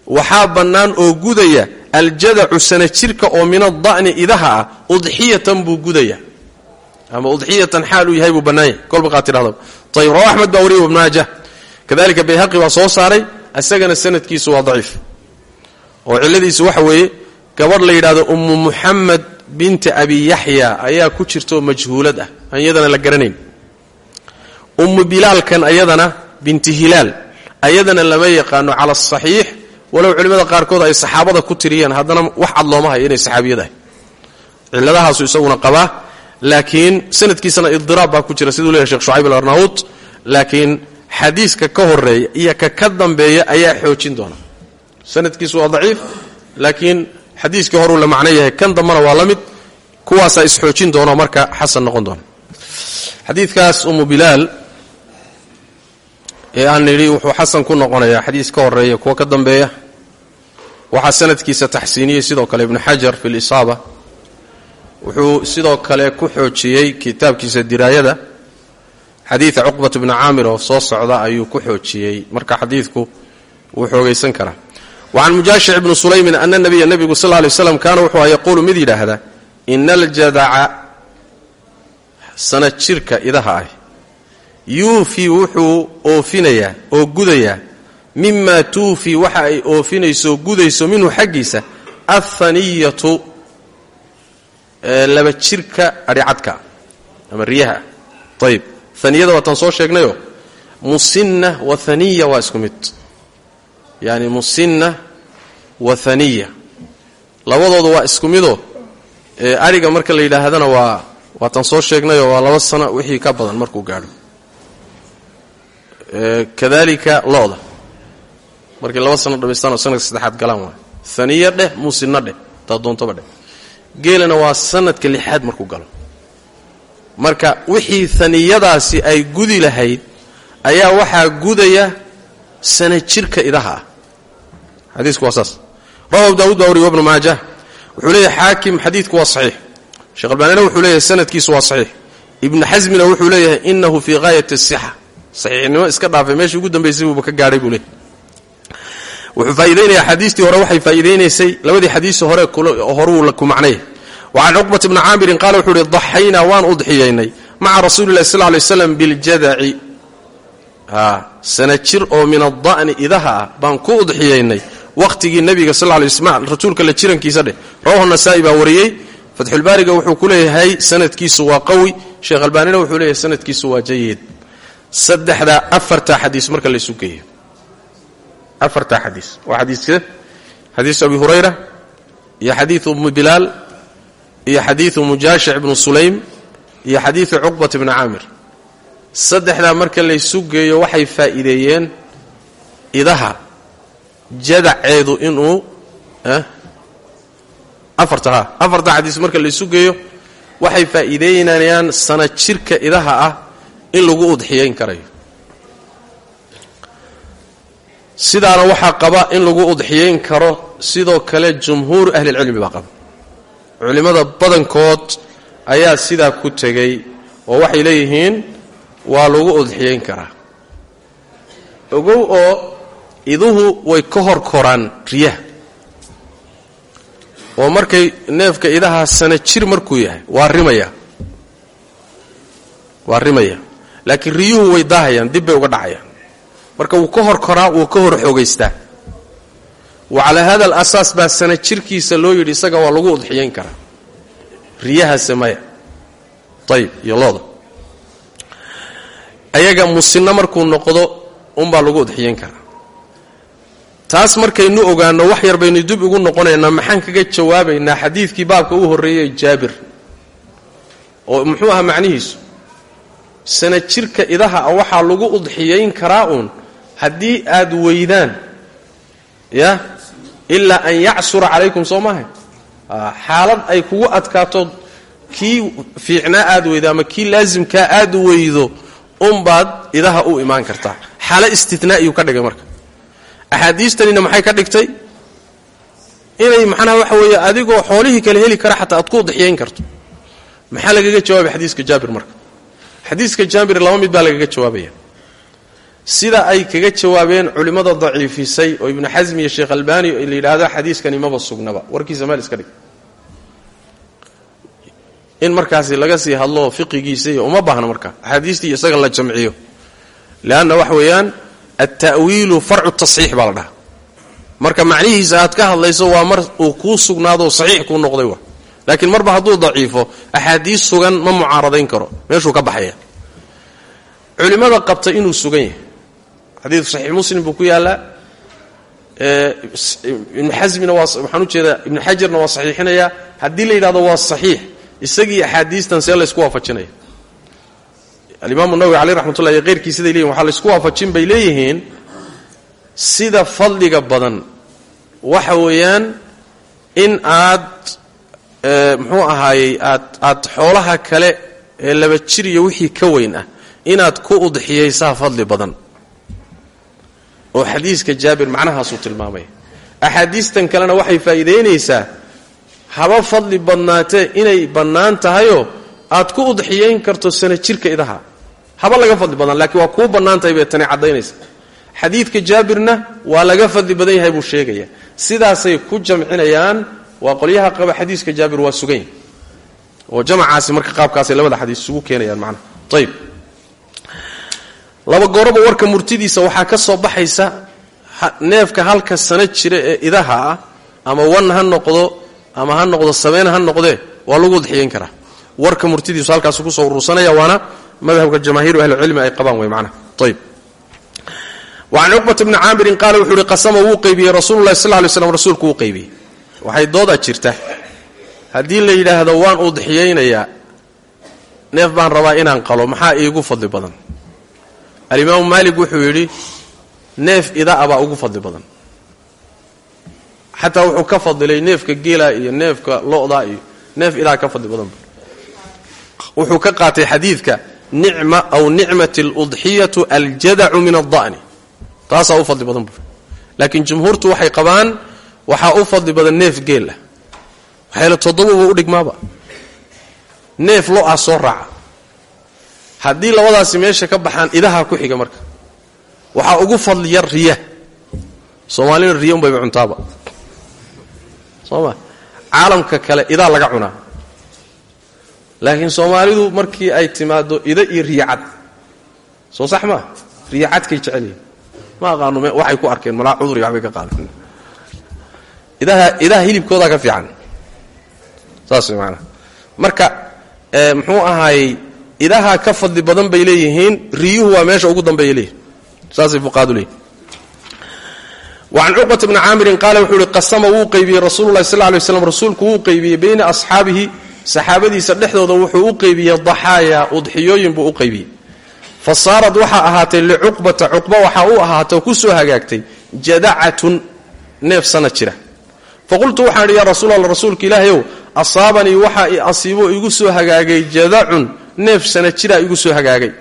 [SPEAKER 1] waxaa bannaan oo gudaya aljadacu sana jirka oo min ada'ni idaha ah udxiyatan buu gudaya ama udxiyatan xaal uu yahay buu bannaan yahay kolba qaad tidhahdo ayib rawa axmed baa wariya ibnu maaja kadalika bayhaqi baa soo saaray isagana sanadkiisu waa daciif oo cilladiisu waxa weeye gabadh la yidhahdo ummu muxamed binta abi yaxya ayaa ku jirtaoo majhuulad ah aan iyadana la garanayn. Ummu bilaalkan ayadana binti hilaal ayadana lama yaqaano cala asaxiix walow culimmada qaarkood ay saxaabada ku tiriyeen haddana wax cad inay saxaabiyad ahay. Cilladahaasu isaguna qabaa laakiin sanadkiisana idiraab baa ku jira siduu leeyahy shekh shucayb alarnaut laakiin xadiiska ka horreeya iyo ka ka dambeeya ayaa xoojin doona. Sanadkiisu waa daciif laakiin xadiiskii horuu la macno yahay kan dambana waa la mid kuwaasaa isxoojin doonao marka xasan noqon doona xadiidkaas umu bilaal ee aan nidhi wuxuu xasan ku noqonayaa xadiis ka horreeya kuwa ka dambeeya. Waxaa sanadkiisa taxsiiniyey sidoo kale ibnu xajar fi lisaaba wuxuu sidoo kale ku xoojiyey kitaabkiisa diraayada. Xadiida cuqbat bni caamir oo soo socda ayuu ku xoojiyey. Marka xadiidku wuu xoogaysan karaa wacan mujaashic ibni sulaymin ana nabiya nebigu sal ly slam kaana wuxuu a yaquulu mid yidhaahda ina aljadaca sana jirka idaha ah yuufii wuxuu oofinayaa oo gudayaa mima tuufii waxa ay oofinayso gudayso minhu xaggiisa athaniyatu laba jirka adhicadka ama riyaha ayib haniyada waataan soo sheegnayoo musinna wa haniya waa isku mid yani musinna wa haniya labadoodu waa isku adhiga marka la yidhaahdana waa waataan soo sheegnayoo waa laba sano wixii ka badan markuu gaadho. Kadalika lo-da markay laba sano dhamaystaan oo sanadka saddexaad galaan waay. Haniya dheh musinna dheh. Taa doontaba dheh. Geelana waa sanadka lixaad markuu galo. Marka wixii haniyadaasi ay gudi lahayd ayaa waxaa gudaya sana jirka idaha ah xadiisku waa saas. Rawahu daawud baa wariy wabnu maajah wuxuu leeyahay xaakim xadiidku waa saxiix. Sheekh albaanina wuxuu leeyahay sanadkiisu waa saxiix. Ibnu xasmina wuxuu leeyahay inahu fii gaayati asixa saxiixnimo iska dhaafay meeshii ugu dambaysay buuba ka gaadhay buu leeyahy wuxuu faa'iidaynayaa xadiistii hore waxay faa'iidaynaysay labadii xadiisi hore horuu ku macnaya wacan cuqbat bni caamirin qaala wuxuu uhi daxaynaa waan udxiyaynay maca rasuuli llahi sal lay slam biljadaci. Sana jir oo min ada'ni idaha ah baan ku udxiyaynay wakhtigii nebiga sal lay rasuulka la jirankiisa dheh. Rawahu nasaa'i baa wariyey. Fatxulbaariga wuxuu ku leeyahay sanadkiisu waa qawi. Sheekh albaanina wuxuu leeyahay sanadkiisu waa jayid saddexdaa afartaa xadiis marka laysu geeyo afartaa xadiis. Waa xadiiska xadiisu abi hurayra iyo xadiidu ummi bilaal iyo xadiidu mujaashic ibnu sulaym iyo xadiidu cuqbat ibni caamir. Saddexdaa marka laysu geeyo waxay faa'iideeyeen idaha jadaceedu inuu afarta ha afarta xadiis marka laysu geeyo waxay faa'iideynayaan sana jirka idaha ah in lagu udxiyayn karayo. Sidaana waxaa qaba in lagu udxiyayn karo sidoo kale jumhuuru ahlilcilmi baa qaba. Culimmada badankood ayaa sidaa ku tegey oo waxay leeyihiin waa lagu udxiyayn karaa. Ogow oo iduhu way ka hor koraan riyaha. Oo markay neefka idaha sana jir markuu yahay waa rimaya. Waa rimaya. Laakiin riyuhu way daahayaan dib bay uga dhacayaan. Marka wuu ka hor koraa wuu ka hor xoogaystaa wa calaa hada al asaas baa sana jirkiisa loo yidhi isaga waa lagu udxiyayn karaa. Riyahase maya. Ayib iyo looda. Ayaga musinno markuu noqdo unbaa lagu udxiyayn karaa taas markaynu ogaanno wax yar baynu dib ugu noqonaynaa maxaan kaga jawaabaynaa xadiidkii baabka u horreeyey jaabir? Oo muxuu ahaa macnihiisu? Sana jirka idaha a waxaa lagu udxiyayn karaa uun haddii aad weydaan ya? Ilaa an yacsura calaykum soo maaha xaalad ay kugu adkaato kii fiicnaa aad weydo ama kii laasimkaa aad weydo unbaad idaha u imaan kartaa. Xaalo istinaa'iyuu ka dhigay marka axaadiistanina maxay ka dhigtay inay macnaha waxa weeye adigoo xoolihii kale heli kara xataa aad ku udxiyayn karto maxaa lagaga jawaabay xadiiska jaabir marka xadiiska jaabir laba mid baa lagaga jawaabaya sida ay kaga jawaabeen culimmada daciifisay oo ibnu xasmi iyo sheekh albani la yidhaahdo xadiiskani maba sugnaba warkiisa meel iska dhig in markaasi laga sii hadlo fiqigiisa iyo uma baahna markaa axaadiistii isaga la jamciyo leanna waxa weeyaan alta'wiilu farcu tasxiix baa la dhahaa. Marka macnihiisa aad ka hadlayso waa mar uu kuu sugnaadoo saxiix kuu noqday wa. Laakiin marba hadduu daciifo axaadiis sugan ma mucaaradayn karo meeshuu ka baxaya. Culimmada qabta inuu sugan yahay. Xadiidku saxiix muslim buu ku yaallaa. Ibnu xasmina waa waxaan u jeedaa ibnu xajarna waa saxiixinayaa haddii la yidhahdo waa saxiix isagii axaadiistan see laysku waafajinaya alimaamu nawowi caleyh raxmatullah iyo keyrkii siday leeyihiin waxaa laysku waafajin bay leeyihiin sida fadliga badan. Waxa weeyaan in aad muxuu ahaayey aad aad xoolaha kale ee laba jir iyo wixii ka weyn ah inaad ku udxiyaysaa fadli badan. Oo xadiiska jaabir macnahaasuu tilmaamaya axaadiistan kalena waxay faa'iidaynaysaa haba fadli badnaatee inay bannaan tahayoo aad ku udxiyayn karto sana jirka idaha haba laga fadli badnaan laakiin waa kuu bannaan bay tani caddaynaysa. Xadiidka jaabirna waa laga fadli badan yahay buu sheegaya. Sidaasay ku jamcinayaan waa qolyaha qaba xadiiska jaabir waa sugan oo jamacaasi marka qaabkaasay labada xadiis isugu keenayaan macnaha ayib laba gooroba warka murtidiisa waxaa ka soo baxaysa neefka halka sano jira ee idaha ah ama wan ha noqdo ama ha noqdo sameen ha noqdee waa lagu udxiyayn karaa. Warka murtidiisu halkaasu ku soo urursanaya waana madhabka jamaahiiru ahlicilmi ay qabaan wey macnaha ayib wacan cuqbat bni caamirin qaala wuxuu uhi qasama wuu qaybiyey rasuulu lahi sal lay slam rasuulku wuu qaybiyey. Waxay doodaa jirta. Haddii la yidhaahdo waan udxiyaynayaa neef baan rabaa inaan qalo maxaa iigu fadli badan? Alimaamu maalik wuxuu yidhi neef idaa baa ugu fadli badan. Xataa wuxuu ka fadilay neefka geela iyo neefka lo'da iyo neef idaa ka fadli badan. Wuxuu ka qaatay xadiidka nicma aw nicmat aludxiyatu aljadacu min adda'ni. Taasaa u fadli badan bur laakiin jumhuurtu waxay qabaan waxaa u fadli badan neef geela waxayla toddobuba u dhigmaaba neef lo'ah soo raaca. Haddii labadaasi meesha ka baxaan idaha ku xiga marka. Waxaa ugu fadli yar riya. Soomaalina riya unbayba cuntaaba. Soo ma? Kale idaa laga cunaa laakiin soomaalidu markii ay timaado ida iyo riyacad soo sax maa riyacadkay jecel yihiin ma aqaano waxay ku arkeen malaa cudur iyo waxbay ka qaadeen idaha idaha hilibkoodaa ka fiican. Saas maanaa marka muxuu ahaayey idaha ka fadli badan bay leeyihiin riyuhu waa meesha ugu dambeeya leeyihiin saasay fuqaadu leeyihiin wacan cuqbata bni caamirin qaala wuxuu ihi qasama wuu qaybiyey rasuulu lahi sal lay slam rasuulku wuu qaybiyey bayna saxaabadiisa dhexdooda wuxuu u qaybiyey daxaaya udxiyooyin buu u qaybiyey fa saarad waxaa ahaatay licuqbata cuqba waxaa u ahaatay ku soo hagaagtay jadacatun neef sana jira. Faqultu waxaan idhi yaa rasuul alla rasuulka ilaahayow asaabanii waxaa i asiibo igu soo hagaagay jadacun neef sana jiraa igu soo hagaagay.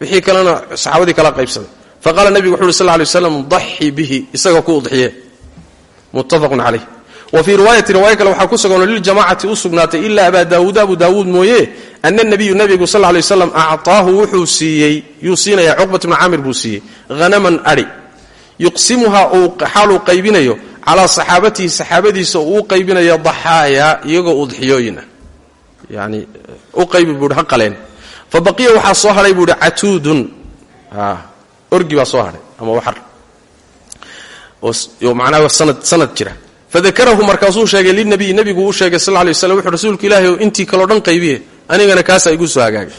[SPEAKER 1] Wixii kalena saxaabadii kala qaybsaday. Faqaala nebigu wuxu uhi sal lay slam daxi bihi isaga ku udxiye. Muttafaqun calayh wa fii riwaayati riwaayo kale waxaa ku suganoo liljamacati u sugnaatay ilaa abaa daawuud. Abu daawuud mooye ana nabiyu nebigu sal lay waslam acطaahu wuxuu siiyey yuu siinayaa cuqbat bni caamir buu siiyey hanaman adhi yuqsimuhaa uu xaaluu qaybinayo calaa saxaabatihi saxaabadiisa uu qaybinayo daxaaya iyagoo udxiyooyin ah yani u qaybi buuhi ha qaleen. Fa baqiya waxaa soo hadhay buuhi catuudun. Jira fadakarahu markaasuu sheegay linabiy nebigu u sheegay sal lay waslam wuxu rasuulku ilahi o intii kaleo dhan qaybiye anigana kaasaa igu soo hagaagay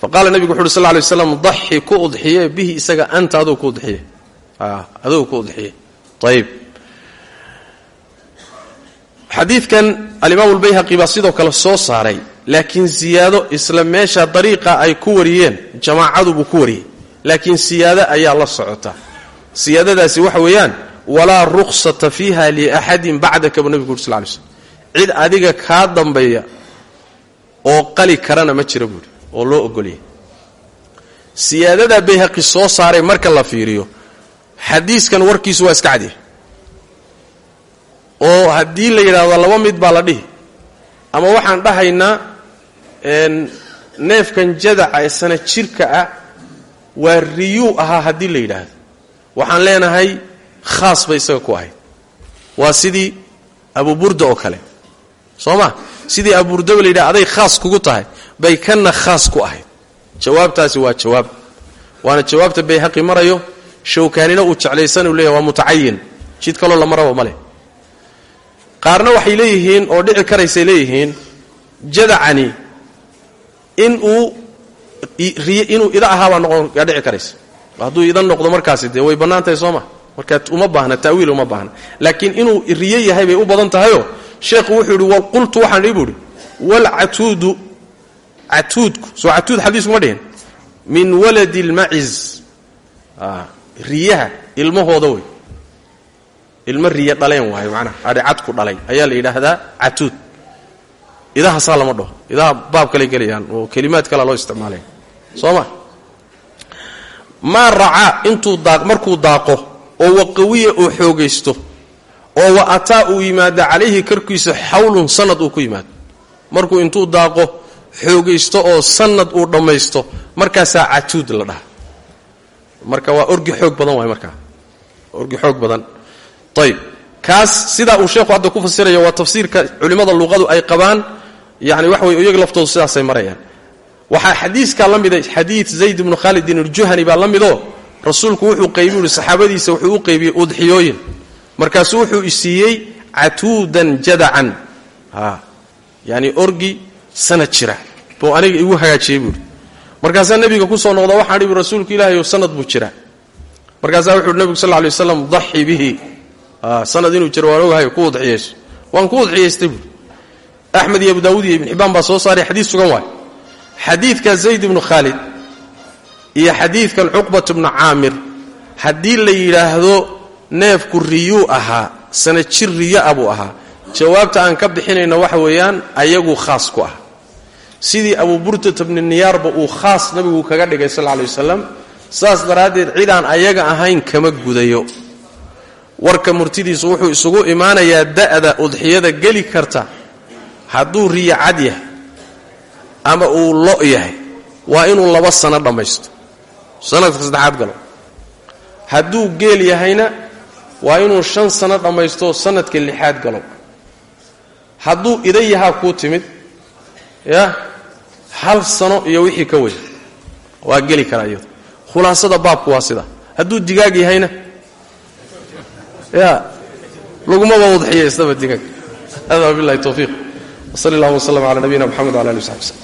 [SPEAKER 1] fa qaala nebigu wuxu uhi sal lay waslam daxi ku udxiye bihi isaga anta aduu ku udxiye adugu ku udxiye ayib xadiidkan alimaam lbayhaqi baa sidoo kale soo saaray laakiin siyaado isla meesha dariiqa ay ku wariyeen jamaacadubuu ku wariyey laakiin siyaado ayaa la socota siyaadadaasi waxa weeyaan walaa ruksata fiiha liaxadin bacdaka buu nebigu uri sal lay slm cid adiga kaa dambeeya oo qali karana ma jira buuhi oo loo ogolyay siyaadadaa bayhaqi soo saaray marka la fiiriyo xadiiskan warkiisu waa iska cadiya oo haddii la yidhaahdo laba mid baa la dhihi. Ama waxaan dhahaynaa neefkan jadaca ee sana jirka ah waa riyuu ahaa haddii la yidhaahdo. Waxaan leenahay khaas bay isaga ku ahayd. Waa sidii abuburda oo kale. Soo ma? Sidii abuburdaba la yidhahdo aday khaas kugu tahay. Bay kanna khaas ku ahayd. Jawaabtaasi waa jawaab. Waana jawaabta bayhaqi marayo shawkaanina uu jeclaysan uu leeyahy waa mutacayin jid kaloo la maraba ma qaarna waxay leeyihiin oo dhici karaysay leeyihiin jadacani inuu inuu ida ahaabaa noqon yaa dhici karaysa hadduu idan noqdo markaasi dee way bannaan soo ma marka uma baahna ta'wiil uma baahna. Laakiin inuu riyo yahay bay u badan tahayoo sheekhu wuxuu yidhi qultu waxaan dhihi buuhi walcatuudu catuudku soo catuud xadiiskuma dhihin min waladi lmaciz riyaha ilmahooda wey. Ilmo riya dhaleen waayo macnaha adhi cadku dhalay. Ayaa la yidhaahdaa catuud idahaasaa lama dhaho. Idaha baab kale gelayaan oo kelimaad kalea loo isticmaalaya soo ma? Maa racaa intuu markuu daaqo oo waqawiya uu xoogaysto oo wa ataa uu yimaado calayhi korkiisa xawlun sanad uu ku yimaado. Markuu intuu daaqo xoogaysto oo sanad uu dhammaysto markaasaa catuud la dhaha marka waa orgi xoog badan waay markaa. Orgi xoog badan. Ayb kaas sidaa uu sheekhu hadda ku fasiraya waa tafsiirka culimmada luqadu ay qabaan yani waxa wey iyaga laftoodu sidaasay marayaan. Waxaa xadiiskaa la mida xadiid zayd ibnu khaalidin aljuhani baa la midoo rasuulku wuxuu qaybi uhi saxaabadiisa wuxuu u qaybiyey udxiyooyin. Markaasuu wuxuu isiiyey catuudan jadacan yani orgi sanad jira. Buu aniga igu hagaajiyey buuhi markaasaa nebiga ku soo noqda waxaan ihi rasuulku ilaahay sanad buu jira. Markaasaa wuxu nebigu sal ly waslam daxi bihi. Sanad inuu jiro waan ogahay ku udxiyayso waan ku udxiyaystay buui axmed iyo abu daawuud iyo ibn xibbaan baa soo saaray xadiis sugan waay. Xadiidka zayd ibnu khaalid iyo xadiidkan cuqbat bnu caamir. Haddii la yidhaahdo neefku riyuu ahaa sana jir riyo ah buu ahaa. Jawaabta aan ka bixinayno waxa weeyaan ayagu khaas ku ah. Sidii abu burtata bni niyaarba uu khaas nabigu kaga dhigay sal lla lay wasalam saas daraaddeed cidaan ayaga ahayn kama gudayo. Warka murtidiisu wuxuu isugu imaanayaa da'da udxiyada geli karta. Hadduu riyo cad yahay ama uu lo' yahay waa inuu laba sano dhammaysto sanadka saddexaad galo. Hadduu geel yahayna waa inuu shan sano dhammaysto sanadka lixaad galo. Hadduu ida yahaa kuu timid ya hal sano iyo wixii ka weyn. Waa geli karaa iyado khulaasada baabku waa sida. Hadduu digaag yahayna ya lagumaba udxiyaystaba digaag. Hada wabilahi towfiiq wsali allahuma wslm cala nabiyina mxamed wala ali w saxbi slm